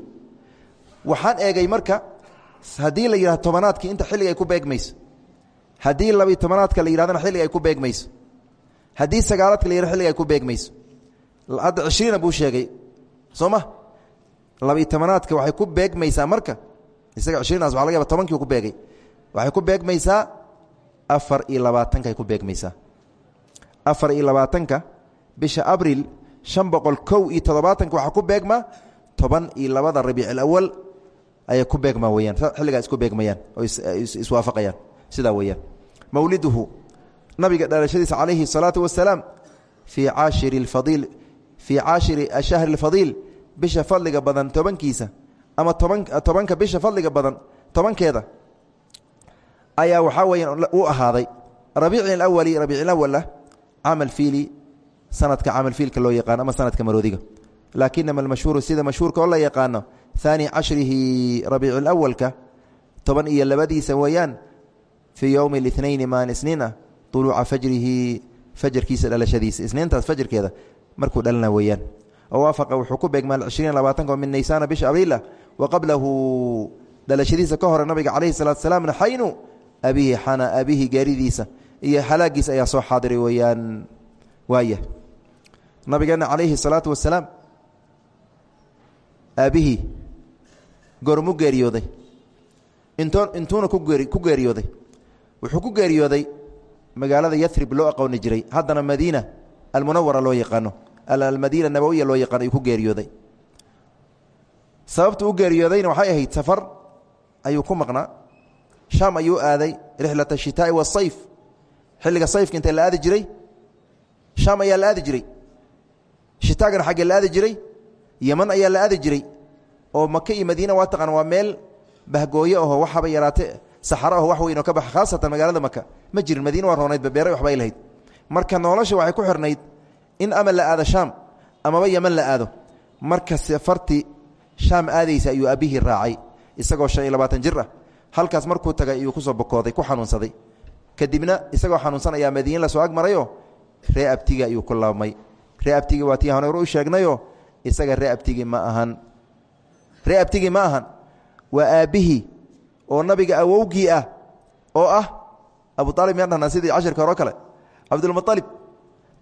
waxaan eegay marka haddii la yidhahdo tobanaadkii inta xilliga ay ku beegmayso haddii labiy tobanaadka la yidhahdana xilliga ay ku beegmayso haddii sagaalaadka la yidhahdo xilliga ay ku beegmayso hadda cishriina buu sheegay soo ma? Labiy waxay ku beegmaysaa marka? Isaga cishriinaas waxa laga yaba tobankii ku beegay. Waxay ku beegmaysaa afar iyo labaatankaay ku beegmaysaa afar iyo labaatanka bisha abril shan boqol kow ku beegmaa toban iyo labada rabiic alawal ayay ku beegmaa weyaan xilligaa isku beegmayaan oo iswaafaqayaan sidaa weyaan mawliduhu nabiga dhalashadiisa calayhi الsalaatu wasalaam fii caashiri fadiil fii caashiri ashahri اlfadiil bisha fadliga badan tobankiisa ama toban tobanka bisha fadliga badan tobankeeda ayaa waxaa weyaan u ahaaday rabiici اlawali rabiic اlawala camal fiili sanadka camal fiilka loo yaqaano ama sanadka maroodiga laakinama almashhuuru sida mashhuurka oo la yaqaano haani cashrihi rabiic اlawalka toban iyo labadiisa weeyaan fii yowmi اlithnayni maan isniin ah uluuca fajrihi fajarkiisa dhalashadiisa. Isniintaas fajarkeeda markuu dhalana weeyaan. Oo waafaqa wuxuu ku beegmaa cishriin labaatanka min naysaana bisha abriilah wa qablahu dhalashadiisa ka hore nabiga calayhi salaatu salaamna xaynu abihi xana abihi gaaridiisa iyo halaagiisa ayaa soo xaadiray weeyaan waaya nabigeena calayhi salaatu wasalaam aabihii goormu geeriyooday. Intoo intuuna ku geeri ku geeriyooday. Wuxuu ku geeriyooday magaalada yarib loo aqooni jiray. Haddana madiina almunawara loo yaqaano. Almadiina nabawiya loo yaqaano ku geeriyooday. Sababta u geeriyoodayna waxay ahayd safar ayuu ku maqnaa. Shaam ayuu aaday rixlat ashitaai wasayf xilliga sayfka intee la aadi jiray? Shaam ayaa la aadi jiray. Shitaagana xaggee la aadi jiray? Yeman ayaa la aadi jiray oo maka iyo madiina waa taqaan waa meel bahgooye aho waxaba yaraate saxaro aho wax weyn oo ka baxa khaasatan magaalada maka ma jirin madiina waa roonaydba beeray waxbay lahayd. Marka nolosha waxay ku xirnayd in ama la aado shaam amaba yeman la aado. Marka safartii shaam aadaysa ayuu aabihii raacay isagoo shan iyo labaatan jir halkaas markuu tagay ayuu ku soo bokooday ku xanuunsaday. Kadibna isagoo xanuunsan ayaa madiin la soo ag marayoo ree abtigi ayuu ku laabmay. Ree waa tii hore u sheegnayoo isaga ree abtigi ma ahan ree abtigi ma ahan waa aabbihii oo nabiga awowgii ah oo ah abu aalib miyaan dhahnaa sidii cashirka hore o kale? Cabdulmualib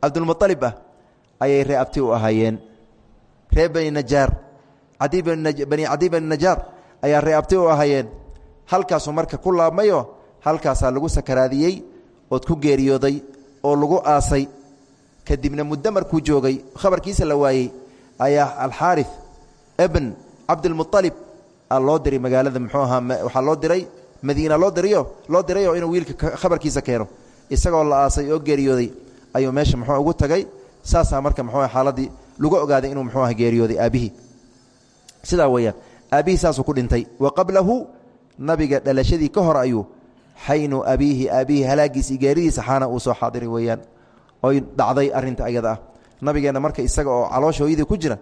cabdulmualib ah ayay ree u ahaayeen. Ree bani najaar bani cadi bani najaar ayaa ree abti u ahaayeen. Halkaasuu marka ku laabmayo halkaasaa lagu sakaraadiyey ood ku geeriyooday oo lagu aasay. Kadibna muddo markuu joogay khabarkiisa la waayey ayaa alxaari bn cabdilmualib loo diray magaalada muxuu ahaa waxaa loo diray madiina loo dirayo loo dirayoo inuu wiilka khabarkiisa keeno. Isagoo la aasay oo geeriyooday ayuu meesha muxuu ugu tagay saasaa marka muxuu xaaladii lagu ogaaday inuu muxuu ah geeriyooday aabbihii sidaa weeyaan aabbihii saasuu ku dhintay wa qablahu nabiga dhalashadii ka hor ayuu xaynu abiihi aabihii halaagiisa iyo geeridiisa xaana uu soo xaadiray weeyaan. Oy dhacday arinta ayada ah. Marka isaga oo caloosha hooyadii ku jira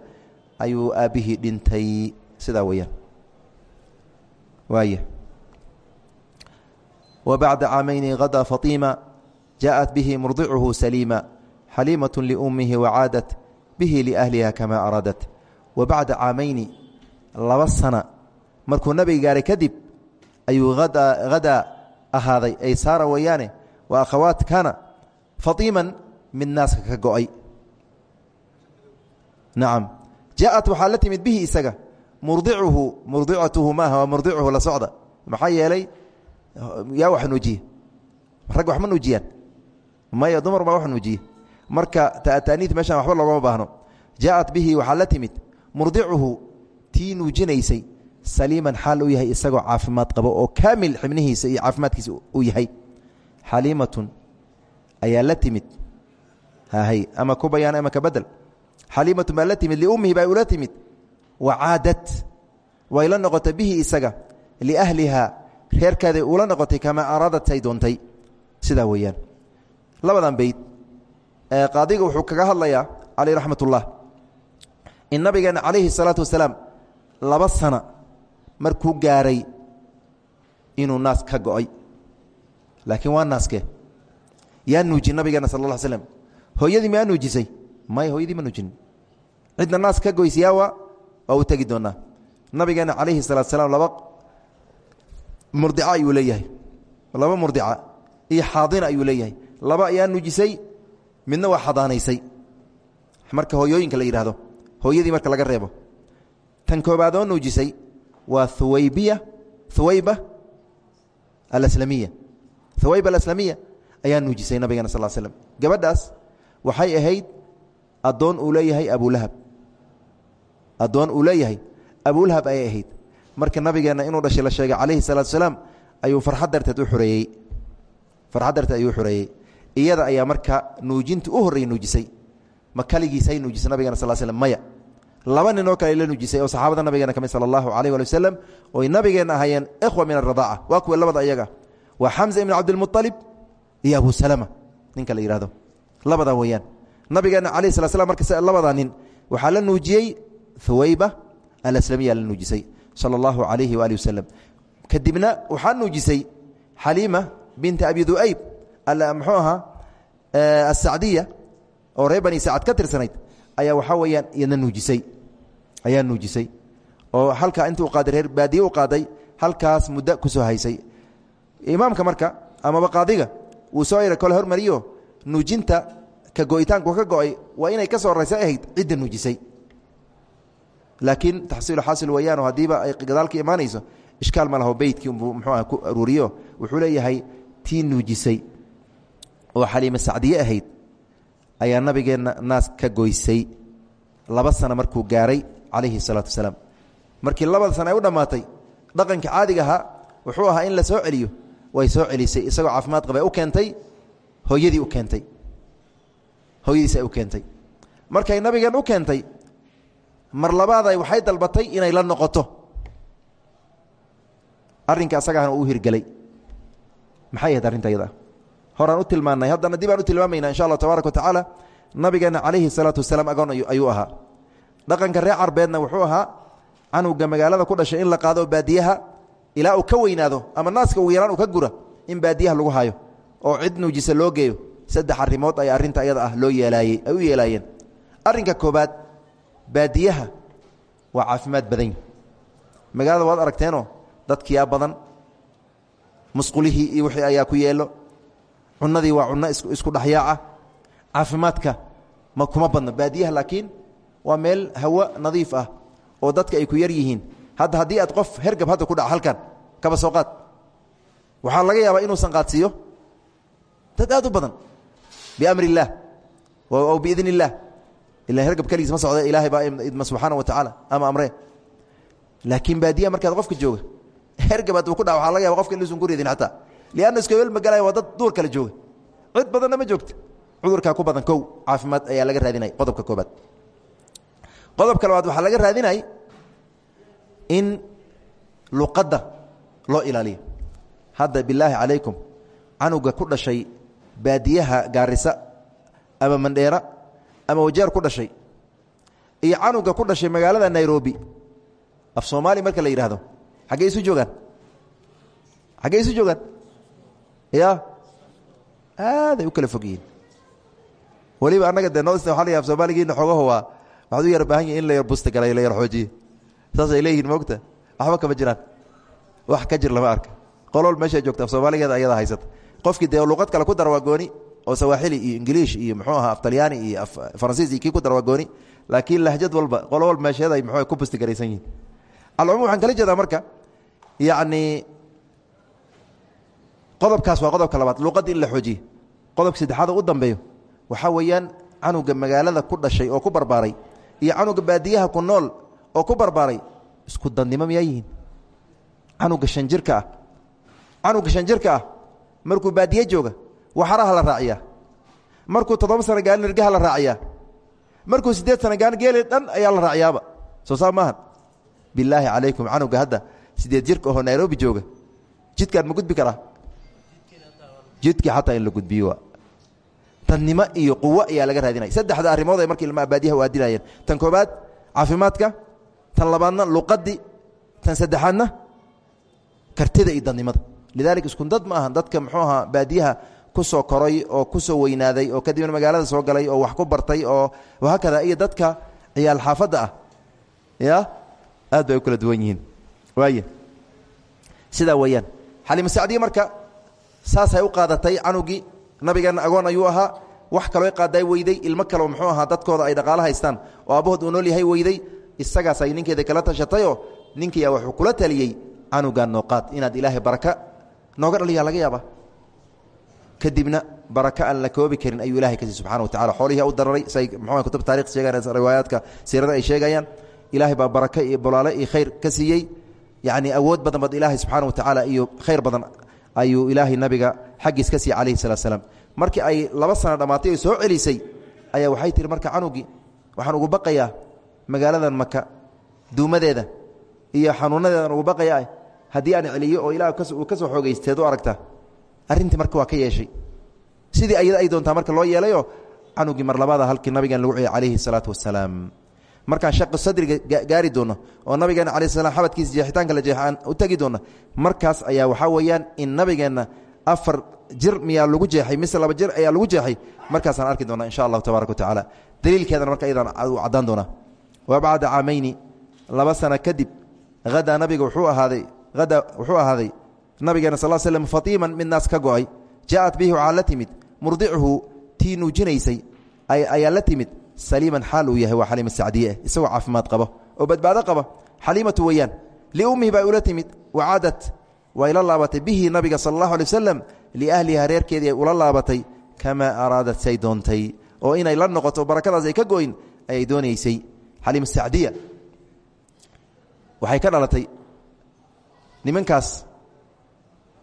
ayuu aabbihii dhintay. Sidaa weeyaan. Waaya wa bacda caamayni hadaa fatiima jaaءat bihi murdicuhu saliima xaliimaة liummihi wacaadat bihi liahliha kama araadat. Wa bacda caamayni laba sana markuu nabiga gaaray kadib ayuu hadaa ahaaday. Ay saara weeyaane wa akhawaadkana fatiiman mid naaska ka go'ay. Nacam jaaءat waxaa la timid bihi isaga murdicuhu murdicatuhu maaha waa murdicuhu la socda. Maxaa yeelay yaa wax nuujiye. Rag wax ma nuujiyaan. Maya dumar baa wax nuujiye. Marka taaniid meeshaan waxba loogama baahno. Jaaءat bihi waxaa la timid murdicuhu tii nuujinaysay saliiman xaal uu yahay isagoo caafimaad qabo oo kaamil xibnihiisa iyo caafimaadkiisa uu yahay. Xaliimatun ayaa la timid. Ama ku bayaan ama ka bedel xaliimatun baa la timid liummihi baa ula timid. Wacaadat way la noqotay bihi isaga liahliha reerkaaday ula noqotay kamaa araadat say doontay. Sidaa weeyaan. Labadan beyd qaadiga wuxuu kaga hadlayaa caleyh raxmat ullah in nabigeena calayhi salaatu wasalaam laba sana markuu gaaray inuu naas ka go'ay. Laakiin waa naaskee yaa nuuji nabigeena sal lla slm hooyadii miyaa maya hooyadii ma nuujinin cidna naas ka goysiyaawa waa u tegi doonaa nabigeena calayhi salaatu salaam laba murdica ayuu leeyahay. Laba murdica iyo xaadina ayuu leeyahay. Laba ayaa nuujisay midna waa xadaanaysay. Marka hooyooyinka la yidhaahdo hooyadii marka laga reebo. Tan koobaad oo nuujisay waa huwaybiya huwayba alaslamiya. Huwayba alaslamiya ayaa nuujisay nabigeena sal slm gabadhaas waxay ahayd addoon uu leeyahay abulahab addoon uu leeyahay abulahab ayay ahayd. Marka nabigeenna inuu dhashay la sheegay calayhi salaatu salaam ayuu farxad darteed u xoreeyey farxad darteed ayuu xoreeyey iyada ayaa marka nuujinta u horreeyey nuujisay. Ma kaligiisay nuujisay nabigena sal slm maya. Laba nin oo kale la nuujisay oo saxaabada nabigeena ka mid sala allahu alayh wali wasalam oy nabigeenna ahaayeen ikhwa min aradaaca waa kuwa labada ayaga waa xamza ibn cabdilmualib iyo abu salama. Ninka la yihahdo labadaa weeyaan nabigeena alayh sala slam marka labadaa nin waxaa la nuujiyey huwayba alaslamiya la nuujisay sala allahu alayhi waali wasalam kadibna waxaa nuujisay xaliima binta abi duayb muxuu ahaa asacdiya oo reer bani sacad ka tirsanayd ayaa waxaa weeyaan iyadna nuujisay ayaa nuujisay. Oo halkaa intuu qaaday reer baadiye u qaaday halkaas muddo ku soo haysay. Imaamka marka amaba qaadiga wuu soo yara kole hormariyo nuujinta ka go'itaanku ka go'ay waa inay ka soo horaysa ahayd cidda nuujisay. Laakiin taxsiilu xaasil weeyaano haddiiba ay gadaalka imaanayso ishkaal ma laho beytkii unbuu ku aruuriyo wuxuu leeyahay tii nuujisay. Oo xaliime sacdiye ahayd ayaa nabigeenna naas ka goysay. Laba sana markuu gaaray calayhi salaatu wasalaam. Markii labada sana ay u dhammaatay dhaqanka caadiga ahaa wuxuu ahaa in la soo celiyo way soo celisay isagoo caafimaad qaba u keentay hooyadii u keentay hooyadiis ay u keentay. Markay nabigeen u keentay mar labaaday waxay dalbatay inay la noqoto. Arrinka asagahana uu hirgelay maxay ahayd arrinta yada u tilmaanay haddana dib aan u tilmaamayna insha allah tabaaraka watacaala nabigeena calayhi salaatu wasalaam agoon ayuu ahaa. Dhaqanka reer carbeedna wuxuu ahaa canuga magaalada ku dhashay in la qaado baadiyaha ilaa uu ka weynaado ama naaska ugu yaraan uu ka gura in baadiyaha lagu hayo oo cid nuujisa loo geeyo saddex arrimood ay arrinta ayada ah loo yeelaayey ay u yeelaayeen. Arrinka koobaad baadiyaha waa caafimaad badan yihi magaalada waad aragteenoo dadkiyaa badan musqulihii iyo wixii ayaa ku yeelo cunadii waa cunno isku dhexyaaca caafimaadka ma kuma badno baadiyaha laakiin waa meel hawo nadiif ah oo dadka ay ku yar yihiin. Hadda haddii aad qof hergab hadda ku dhaca halkan kaba soo qaad. Waxaa laga yaabaa inuusan qaadsiiyo. Dad aad u badan biamri illaah aw biidn illaah ila hergab keligiis ma socda ilaahay baa idma subxaana wa tacaala ama amree. Laakiin baadiyaha markaad qofka jooga hergab hadduu ku dhaca waxa laga yaba qofka inuusan ku ridin xataa. Lianna iskabel magalaya waa dad duur kale jooga. Cid badanna ma joogto cudurkaa ku badan kow caafimaad ayaa laga raadinay qodobka koobaad qodobka labaad waxaa laga raadinay in luqadda loo ilaaliyo. Hadda bilaahi calaykum canuga ku dhashay baadiyaha gaarisa ama mandheera ama wajeer ku dhashay iyo canuga ku dhashay magaalada nairobi. Af soomaali marka la yidhaahdo xaggey isu joogaan? Xaggey isu joogaan? Ya aaday u kala fog yihiin weliba annaga dee noo waa la soomaaligiina xoogaho waa waxaad u yar baahan yihiin in la yar busta galay la yar xoojiye saasay leeyihiin moogta waxba kama jiraan. Wax ka jir lama arka. Qolol meesha joogta af soomaaligeeda ayadaa haysata qofkii dee luqad kale ku dara waa gooni oo sawaaxili iyo ingiliish iyo muxuu ahaa af talyaani iyo af faransiis iyo kii ku dara waa gooni laakiin lahjad walba qolo walba meesheeda ay muxuu ku busti garaysan yihiin alcumuum waxaan kala jeedaa marka yacni qodobkaas waa qodobka labaad luqadda in la xoojiye qodobka saddexaad oo u dambeeyo waxaa weeyaan canuga magaalada ku dhashay oo ku barbaaray iyo canuga baadiyaha ku nool oo ku barbaaray isku dandnimo miyaa yihiin? Canuga shanjirka ah. Canuga shanjirka ah markuu baadiye jooga waxaraha la raaciyaa. Markuu toddoba sano gaari nirgaha la raaciyaa. Markuu siddeed sano gaari geeli dhan ayaa la raaciyaaba. Soo saa maaha bilaahi calaykum canuga hadda. Sideed jirka oo nairobi jooga. Jidkaan ma gudbi karaa? Jidkii xataa in la gudbiyo dadnimo iyo quwo ayaa laga raadinaya. Saddexda arrimood ay markii ilmaha baadiyaha u aadinayeen. Tan koobaad caafimaadka. Tan labaadna luqadii. Tan saddexaadna kartida iyo dadnimada lidalik isku dad ma aha dadka muxuu ahaa baadiyaha ku soo koray oo ku soo weynaaday oo kadibna magaalada soo galay oo wax ku bartay oo hakada iyo dadka ciyaal xaafadda ah. Ya? Aad bay u kala duwan yihiin. Waay sidaa weeyaan. Xalima sacdiya marka saasay u qaadatay canugii nabigeenna agoon ayuu ahaa. Wax kaloo qaaday weyday. Ilmo kaleo muxuu ahaa dadkooda ay dhaqaalo haystaan. Oo aabbahood uu nool yahay weyday. Isagaas ay ninkeeda kala tashatayoo ninkiiyaa wuxuu kula taliyey canugaan nooqaad. Inaad ilaahay baraka nooga dhaliyaa laga yaaba. Kadibna baraka aan la koobi karin ayuu ilahay ka sii subxana wa tacala xoolihii u dararay say mxu kutub tarikh sheegaan riwaayaadka siirada ay sheegayaan ilaahay baa baraka iyo bolaale iyo khayr ka siiyey. Yacni awood badan bad ilaahay subxaana wa tacaala iyo khayr badan ayuu ilaahay nabiga xaggiis ka siiyey calayhi salatu slam markii ay laba sana dhammaatay ay soo celisay ayaa waxay tihi marka canugii waxaan ugu baqayaa magaaladan maka duumadeeda iyo xanuunadeedan ugu baqayaa haddii aan celiyo oo ilaah uu ka soo aragtaa arrintii marka waa ka yeeshay. Sidii ayada ay doontaa marka loo yeelayoo canugii mar labaada halkii nabigan lagu celiyay calayhi salaatu wasalaam markaan shaqo sadriga gaari doono oo nabigeena cala slam xabadkiisa jeexitaanka la jeex u tegi doona markaas ayaa waxaa weeyaan in nabigeenna afar jir miyaa lagu jeexay mise laba jir ayaa lagu jeexay markaasaan arki doona insha allahu tabaaraka wa daliilkeedana marka ayadaan u caddaan doonaa. Wa bacda caamayni laba sana kadib hadaa nabiga wuxuu ahaaday hada wuxuu ahaaday nabigeena sal slm fatiiman mid naas ka go'ay jaaءat bihi waxaa la timid murdicuhu tii nuujinaysay ayaa la timid saliiman xaal uu yahay waa xaliima sacdiye isagoo caafimaad qaba oo badbaado qaba xaliimatu weeyaan liummihi baa ula timid wacaadat way la laabatay bihi nabiga sal اllahu alay wasalam liahliha reerkeedii ay ula laabatay kamaa araadat say doontay oo inay la noqoto barakadaas ay nimankaas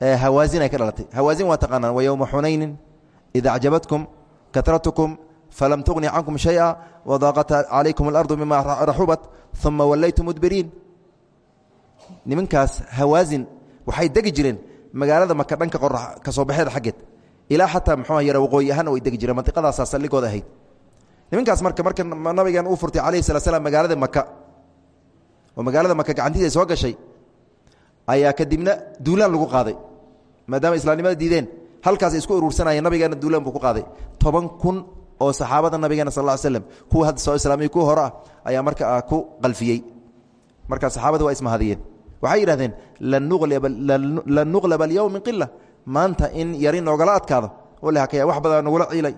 hawaazin ay ka dhalatay. Hawaazin waa taqaanaan wa yowma xunaynin ida acjabatkum katratukum falam tugni cankum shaya wadaaqat calaykum alardu bima raxubat uma wallaytum mudbiriin nimankaas hawaazin waxay degi jireen magaalada maka dhanka qorax ka soo baxeeda xaggeed ilaa xataa muxuu yara waqooyi ahaana way degi jireen mantiqadaasaa saldhigooda ahayd. Nimankaas marka marka nabigan uu furtay calayhi salaa slam magaalada maka oo magaalada maka gacantiisa soo gashay ayaa kadibna duulaan lagu qaaday. Maadaama islaamnimada diideen halkaas isku urursanayeen nabigeena duulaan buu ku qaaday. Toban oo saxaabada nabigeena sal ll slam kuwa hadda soo islaamiya kuwa hore ah ayaa marka ku qalfiyey. Marka saxaabada waa ismahadiyeen. Waxay yidhahdeen lan nuqlaba alyowm min qila maanta in yari noogala adkaado wale hakaya wax badan nagula ciilay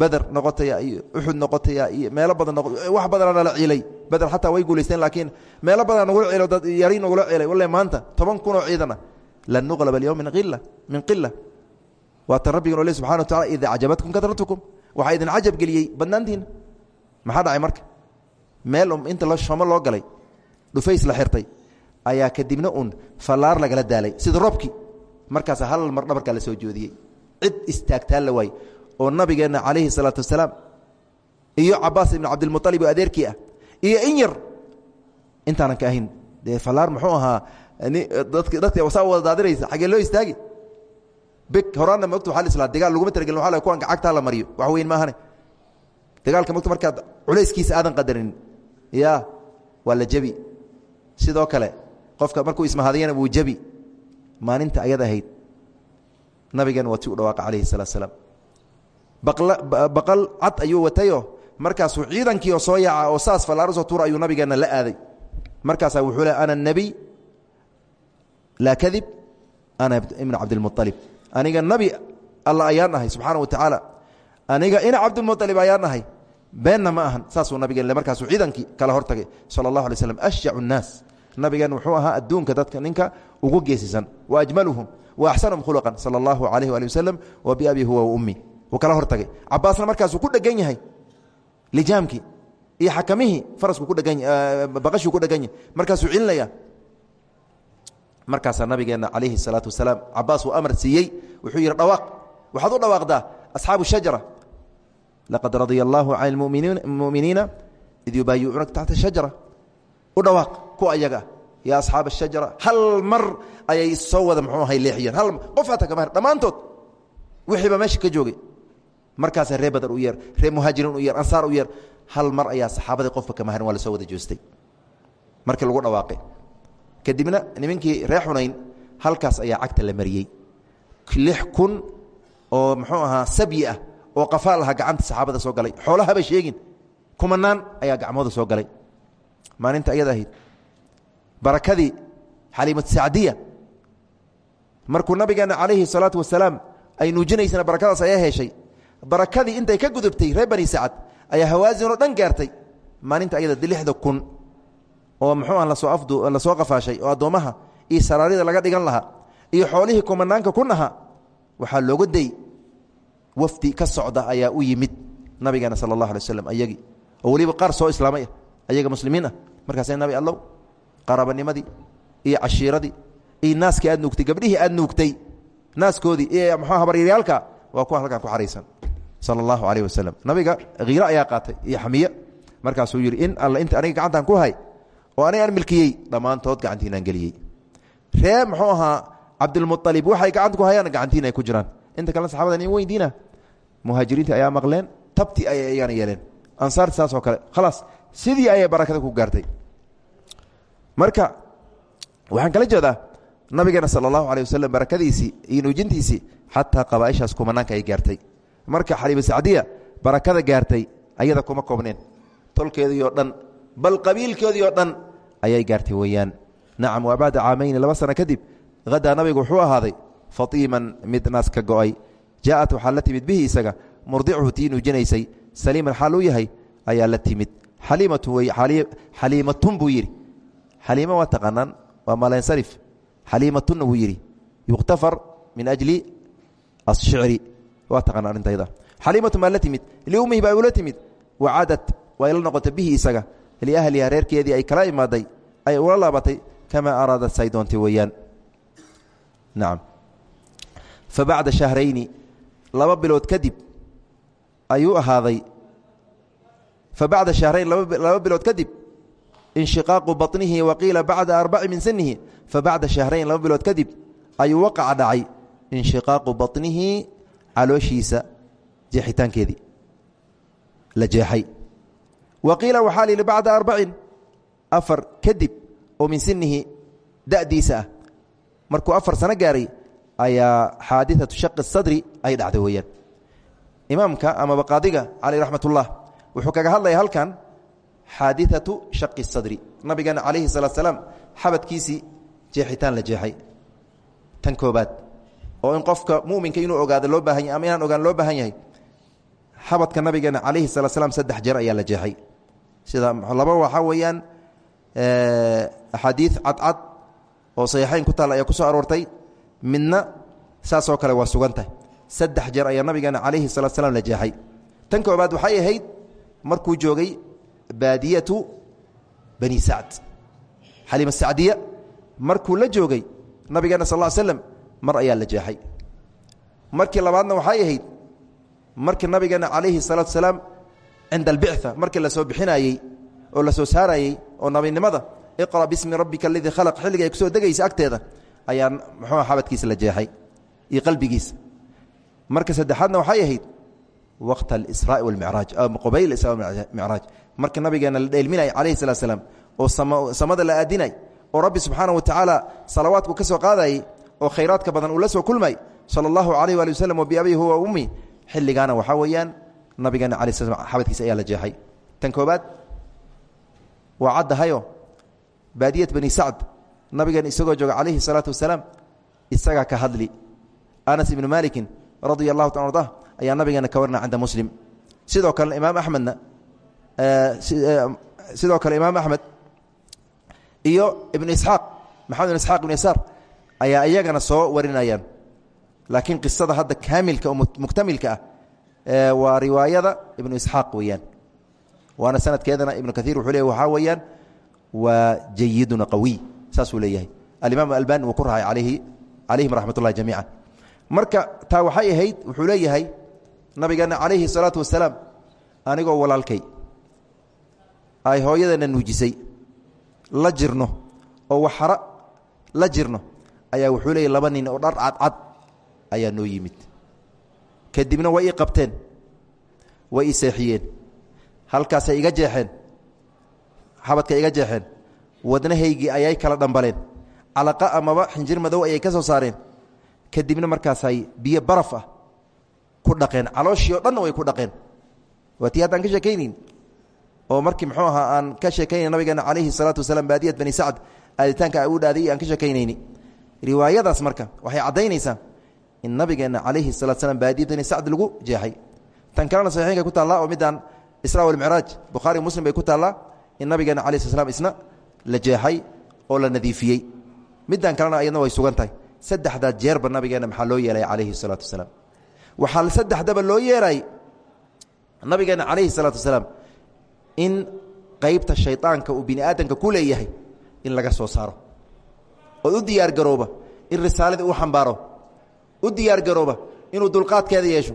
beder noqotaya iyo uxud noqotaya iyo meelo badan wax badana nala ciilay. Beder xataa way guulaysteen laakiin meelo badan nagula ciilo dad yari nagula ciilay. Wale maanta toban kun oo ciidan ah lan nuqlaba alyowm min qila min qila waa tan rabbigan ole subxana wa tacala ida cajabatkum kadratukum waxaa idin cajab geliyey badnaantiina maxaa dhacay marka? Meel um inta la shoomo loo galay dhufays la xirtay ayaa kadibna uun fallaar lagala daalay. Sida robkii markaas hal mar dhabarkaa la soo joodiyey. Cid istaagtaa la waay oo nabigeenna calayhi salaatu wasalaam iyo cabaas ibn cabdilmualib oo adeerkii ah iyo in yar. Ka ahayn. Dee fallaar muxuu ahaa dadk dadka saa wada daadinaysa xaggee loo istaagi beg horaanna mogta waa isla dagaal laguma talagelin waa kuwan gacagtaa la mariyo. Wax weyn maahane dagaalka mogta markaad culayskiisa aadan qadarin. Ya waa la sidoo kale qofka markuu ismahadiyana wuu jebi maalinta ayad ahayd nabigeena waa u dhawaaqa calayhi salaat slaam baqal cad ayuu watayoo markaasuu ciidankii oo soo yaaca oo saas fallaarusoo tuura ayuu nabigeenna la aaday. Markaasaa wuxuu le ana nebiy laa kadib ana ibnu cabdilmualib aniga nabi alla ayaan ahay subxaana wa tacaala. Aniga ina cabdilmualib ayaan ahay beenna ma ahan. Saasuu nabigeen markaasuu ciidankii kala hortagay. Sala allahu alay slam ashjacu nnaas. Nabigeen wuxuu ahaa adduunka dadka ninka ugu geesisan. Wa ajmaluhum wa axsanhum khuluqan. Sala allahu alayh waali wasalam wa biabi huwa wa ummi wuu kala hortagay. Cabaasna markaasuu ku dhegan yahay. Lijaamkii iyo xakamihii farasku ku dhegan yahay. Markaasuu celinaya markaasaa nabigeenna calayhi salaatu wasalaam cabaas uu amar siiyey wuxuu yidhi dhawaaq waxaad u dhawaaqdaa asxaabu shajara. Laqad radia allaahu can muminiina id yubaayicuunaka taxta shajara. U dhawaaq kuwa ayagaa yaa asxaab ashajara hal mar ayay soo wada muxuu ahay leexiyeen. Hal qof ata kama dhammaantood wixiiba meesha ka joogay markaasa ree badar u yeer ree muhaajiriin u yeer ansaar u yeer hal mar ayaa saxaabadii qofka kama harin waa la soo wada joostay. Markii lagu dhawaaqay. Kadibna nimankii ree xunayn halkaas ayaa cagta la mariyey. Lix kun oo muxuu ahaa sabyi ah oo qafaal aha gacanta saxaabada soo galay. Xoolahaba sheegin kumanaan ayaa gacmooda soo galay. Maalinta ayada ahayd barakadii xaliimatu sacdiya markuu nabigeena calayhi salaatu wasalaam ay nuujinaysana barakadaas ayaa heshay barakadii intay ka gudubtay reer bani sacad ayaa hawaasinoo dhan gaartay maalinta ayada lixda kun oo muxuu ah la soo qafaashay oo addoommaha iyo saraarida laga dhigan lahaa iyo xoolihii kumanaanka kun ahaa waxaa day wafdi ka socda ayaa u yimid nabigeena sala allah alay waslam ayagii oo weliba qaar soo islaamay ah ayaga muslimiin ah markaasa nabi allow qaraabanimadii iyo cashiiradii iyo naaskii aad nuugtay gabdhihii aad nuugtay naaskoodii iyo mxuu habaryayaalka waa kuwa halkan ku xaraysan sala allahu calayh wasalam nabiga khiiro ayaa qaatay iyo xamiye markaasuu yidhi in alle inta aniga gacantaan ku hay oo aniga aan milkiyey dhammaantood gacantiinaan geliyey. Ree muxuu ahaa cabdilmualib waxay gacanta ku hayaan gacantiin ay ku jiraan. Inta kalena saxabada nin weyndiina muhaajiriinta ayaa maqleen tabti ayay ayaana yeeleen. Ansaarti saas oo kale. Khalaas sidii ayay barakada ku gaartay. Marka waxaan kala jeedaa nabigeena sala allahu alay wasalam barakadiisii iyo nuujintiisii xataa qabaaishaas kumanaanka ay gaartay marka xaliiba sacdiya barakada gaartay ayada kuma koobneen. Tolkeedii oo dhan bal qabiilkoodii oo dhan ayay gaartay weeyaan. Nacam waa bacda caamayni laba sano kadib hadaa nabigu wuxuu ahaaday fatiiman mid naas ka go'ay. Jaaءat waxaa la timid bihi isaga murdichu tii nuujinaysay saliiman xaal yahay? Ayaa la timid. Xaliimatu wey xaliimatun buu yidhi. Xaliima waa taqaanaan waa malansarif xaliimatunna wuu yidhi. Yukhtafar min ajli ashicri waa taqaanaan arintayda xaliimatun baa la timid? Liummihi baa ula timid? Wacadad way la noqotay bihi isaga. Liahliha reerkeedii ay kala imaaday ay ula laabatay kamaa araadat say doontay weeyaan. Nacam fa bacda shahrayni laba bilood kadib ayuu ahaaday. Fa bacda shahrayn laba bilood kadib inshiqaaqu baطnihi waqiila bacda arbaci min sinihi fa bacda shahrayn laba bilood kadib ayuu waqaca dhacay. Inshiqaaqu baطnihi calooshiisa jeexitaankeedii. La jeexay. Wa qiila waxaa la yidhi bacda arbacin afar kadib oo min sinihi da'diisa ah. Markuu afar sano gaaray ayaa xaadiثatu shaqi sadri ay dhacday weeyaan. Imaamka amaba qaadiga caleyh raxmat wuxuu kaga hadlaya halkan xaadiثatu shaqi sadri. Nabigeena calayhi salaat salaam xabadkiisii jeexitaan la jeexay. Tan koobaad oo in qofka muminka inuu ogaado loo baahan yahy ama inaan ogaan loo baahan yahay xabadka nabigeena calayhi salaat slam saddex jeer ayaa la jeexay. Sida laba waxaa weeyaan axaadiid cadcad oo saxiixayn ku taalla ayaa ku soo aroortay. Midna saasoo kale waa sugantahy saddex jeer ayaa nabigeena calayhi salaat slam la jeexay. Tan koobaad waxay ahayd markuu joogay baadiyatu bani sacd. Xaliima sacdiya markuu la joogay nabigeena sal ll slam mar ayaa la jeexay. Markii labaadna waxay ahayd markii nabigeena calayhi salaatu salaam cinda albictha markii la soo bixinayey oo la soo saarayey oo nabinimada iqra bismi rabbika aladii khalaq xilliga ay ku soo degaysa agteeda ayaa muxuua xabadkiisa la jeexay iyo qalbigiisa. Marka saddexaadna waxay ahayd waqta alisraai walmicraaj qubayl isra micraaj marka nabigeena la dheelminay calayhi salat slaam oo samada la aadinay oo rabbi subxaana wa tacaala salawaadku ka soo qaadayey oo khayraadka badan uu la soo kulmay sala allahu alayh waali waslm wabiabihi huwa ummi. Xilligaana waxaa weeyaan nabigeena ala xabadkiisa ayaa la jeexay. Tan koobaad waa caddahayo baadiyat bani sacd nabigeena isagoo jooga calayhi salaatu wasalaam isagaa ka hadli. Anas ibnu malikin radia allahu ta ardah ayaa nabigeena ka warina cinda muslim. Sidoo kalena imaam axmedna sidoo kale imaam axmed iyo ibnu isxaaq maxamed ibn isxaaq ibn yasaar ayaa iyagana soo warinayaan. Laakiin qisada hadda kaamilka oo muktamilka ah waa riwaayada ibnu isxaaq weeyaan. Waana sanadkeedana ibnu kaiir wuxuu leey waxaa weeyaan waa jayiduna qawiy. Saasuu leeyahay. Alimaam albani wuu ku rahay alayhi calayhim raxmat ullahi marka taa waxay ahayd wuxuu leeyahay nabigeena calayhi salaatu wasalaam anigoo walaalkay ay hooyadeena nuujisay. La jirno oo waxara la jirno ayaa wuxuu leeyahy laba nin oo dhar cadcad ayaa noo yimid. Kadibna way ii qabteen way i seexiyeen. Halkaasay iga jeexeen xabadka iga jeexeen. Wadnahaygii ayay kala dhambaleen. Calaqa amaba xinjir madow ayay ka soo saareen. Kadibna markaasay biyo baraf ah ku dhaqeen. Calooshii oo dhanna way ku dhaqeen. Waa tii ka sheekaynayn oo markii muxuu ahaa aan ka sheekaynay nabigeena calayhi salaatu wasalaam baadiyat bani sacd aaditaanka u dhaaday aan ka sheekaynayni riwaayadaas marka waxay caddaynaysaa in nabigeenna calayhi salatu slam baadiyat bani sacd lagu jeexay. Tan kalena saxiixinka ku taallaa oo midaan isra walmicraaj bukhaari muslim bay ku taallaa in nabigeena calayi sl slam isna la jeexay oo la nadiifiyey. Middan kalena ayadna way sugan tahay. Saddexdaa jeerba nabigeenna maxaa loo yeelay calayhi salaatu wasalaam waxaa saddexdaba loo yeelay nabigeena calayhi salaatu wasalaam in qaybta shaydaanka uu bini aadamka ku leeyahay in laga soo saaro oo u diyaar garooba in risaaladii uu xambaaro. U diyaar garooba inuu dulqaadkeeda yeesho.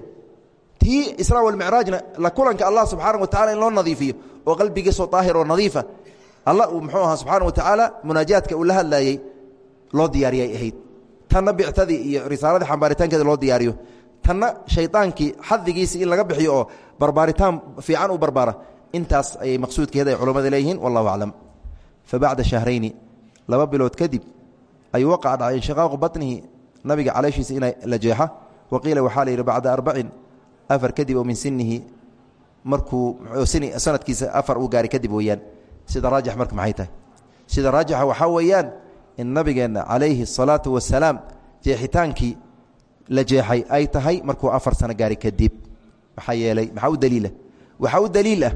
Tii israa walmicraajna la kulanka allah subxaana wa tacala in loo nadiifiyo oo qalbigiisoo daahir oo nadiifa. Allah uu muxuu ahaa subxaana wa tacaala munaajaadka uu la hadlaayey loo diyaariyay ahayd. Tanna bictadii iyo risaaladii xambaaritaankeeda loo diyaariyo. Tanna shaydaankii xadigiisii in laga bixiyo oo barbaaritaan fiican u barbaara. Intaas ayay maqsuudkeeda ay culammada leeyihiin wallahu aclam fa bacda shahrayni laba bilood kadib ayuu waqaca dhacay inshiqaaqu batnihi nabiga calayshiisa ina la jeexa. Wa qiila waxaa la yidhi bacda arbacin afar kadib oo min sinihi markuu sanadkiisa afar uu gaaray kadib weeyaan. Sida raajix marka maxay tahay? Sida raajixa waxaa weeyaan in nabigeenna calayhi الsalaatu wasalaam jeexitaankii la jeexay ay tahay markuu afar sano gaaray kadib. Maxaa yeelay maxaa u daliilah waxaa u daliil ah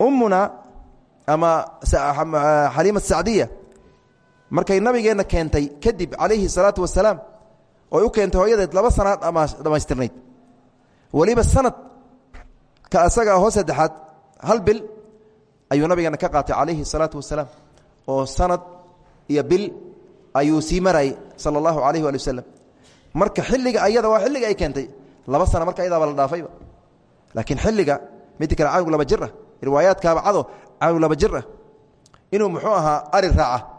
ummuna ama xaliima sacdiya markay nabigeena keentay kadib calayhi salaatu wasalaam oy u keentay hooyadeed laba sanad dhammaystirnayd. Weliba sanadka asaga ah hoo saddexaad hal bil ayuu nabigeena ka qaatay calayhi salaatu wasalaam oo sanad iyo bil ayuu sii marayay sala allahu calayh waali marka xilliga ayada waa xilliga ay keentay laba sana marka ayadaaba la dhaafayba. Laakiin xilliga mid kale canuglaba jir ah riwaayaadkaaba cado canuglaba jir ah inuu muxuu ahaa ari raaca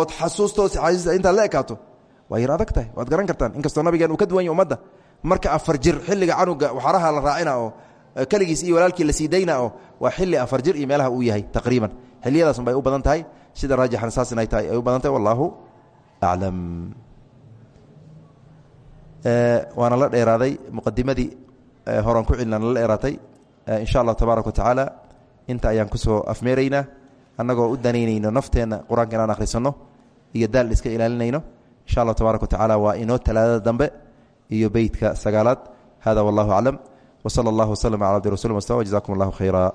ood xasuustoos intaad la ekaato waa yar adag tahay waad garan kartaan. Inkastoo nabigeen uu ka duwan yahy ummadda marka afar jir xilliga canuga waxaraha la raacina oo keligiis iyo walaalkii la sii dayna oo waa xilli afar jir iyo meelaha uu yahay taqriiban. Xilliyadaasun bay u badan tahay. Sida raajixan saas inay tahay ay u badan tahay wallaahu aclam. Waana la dheeraaday muqadimadii horan ku celinaana la dheeraatay. Insha allah tabaaraka wa tacaala inta ayaan ku soo afmeeraynaa annagoo u danaynayno nafteenna qur'aanka inaan akhrisanno iyo daal iska ilaalinayno insha allah tabaaraka wa tacaala waa inoo talaadada dambe iyo beytka sagaalaad. Hada wallahu aclam. Wsala allah wslm cala abdi rasul masta wjazakum allahu khayra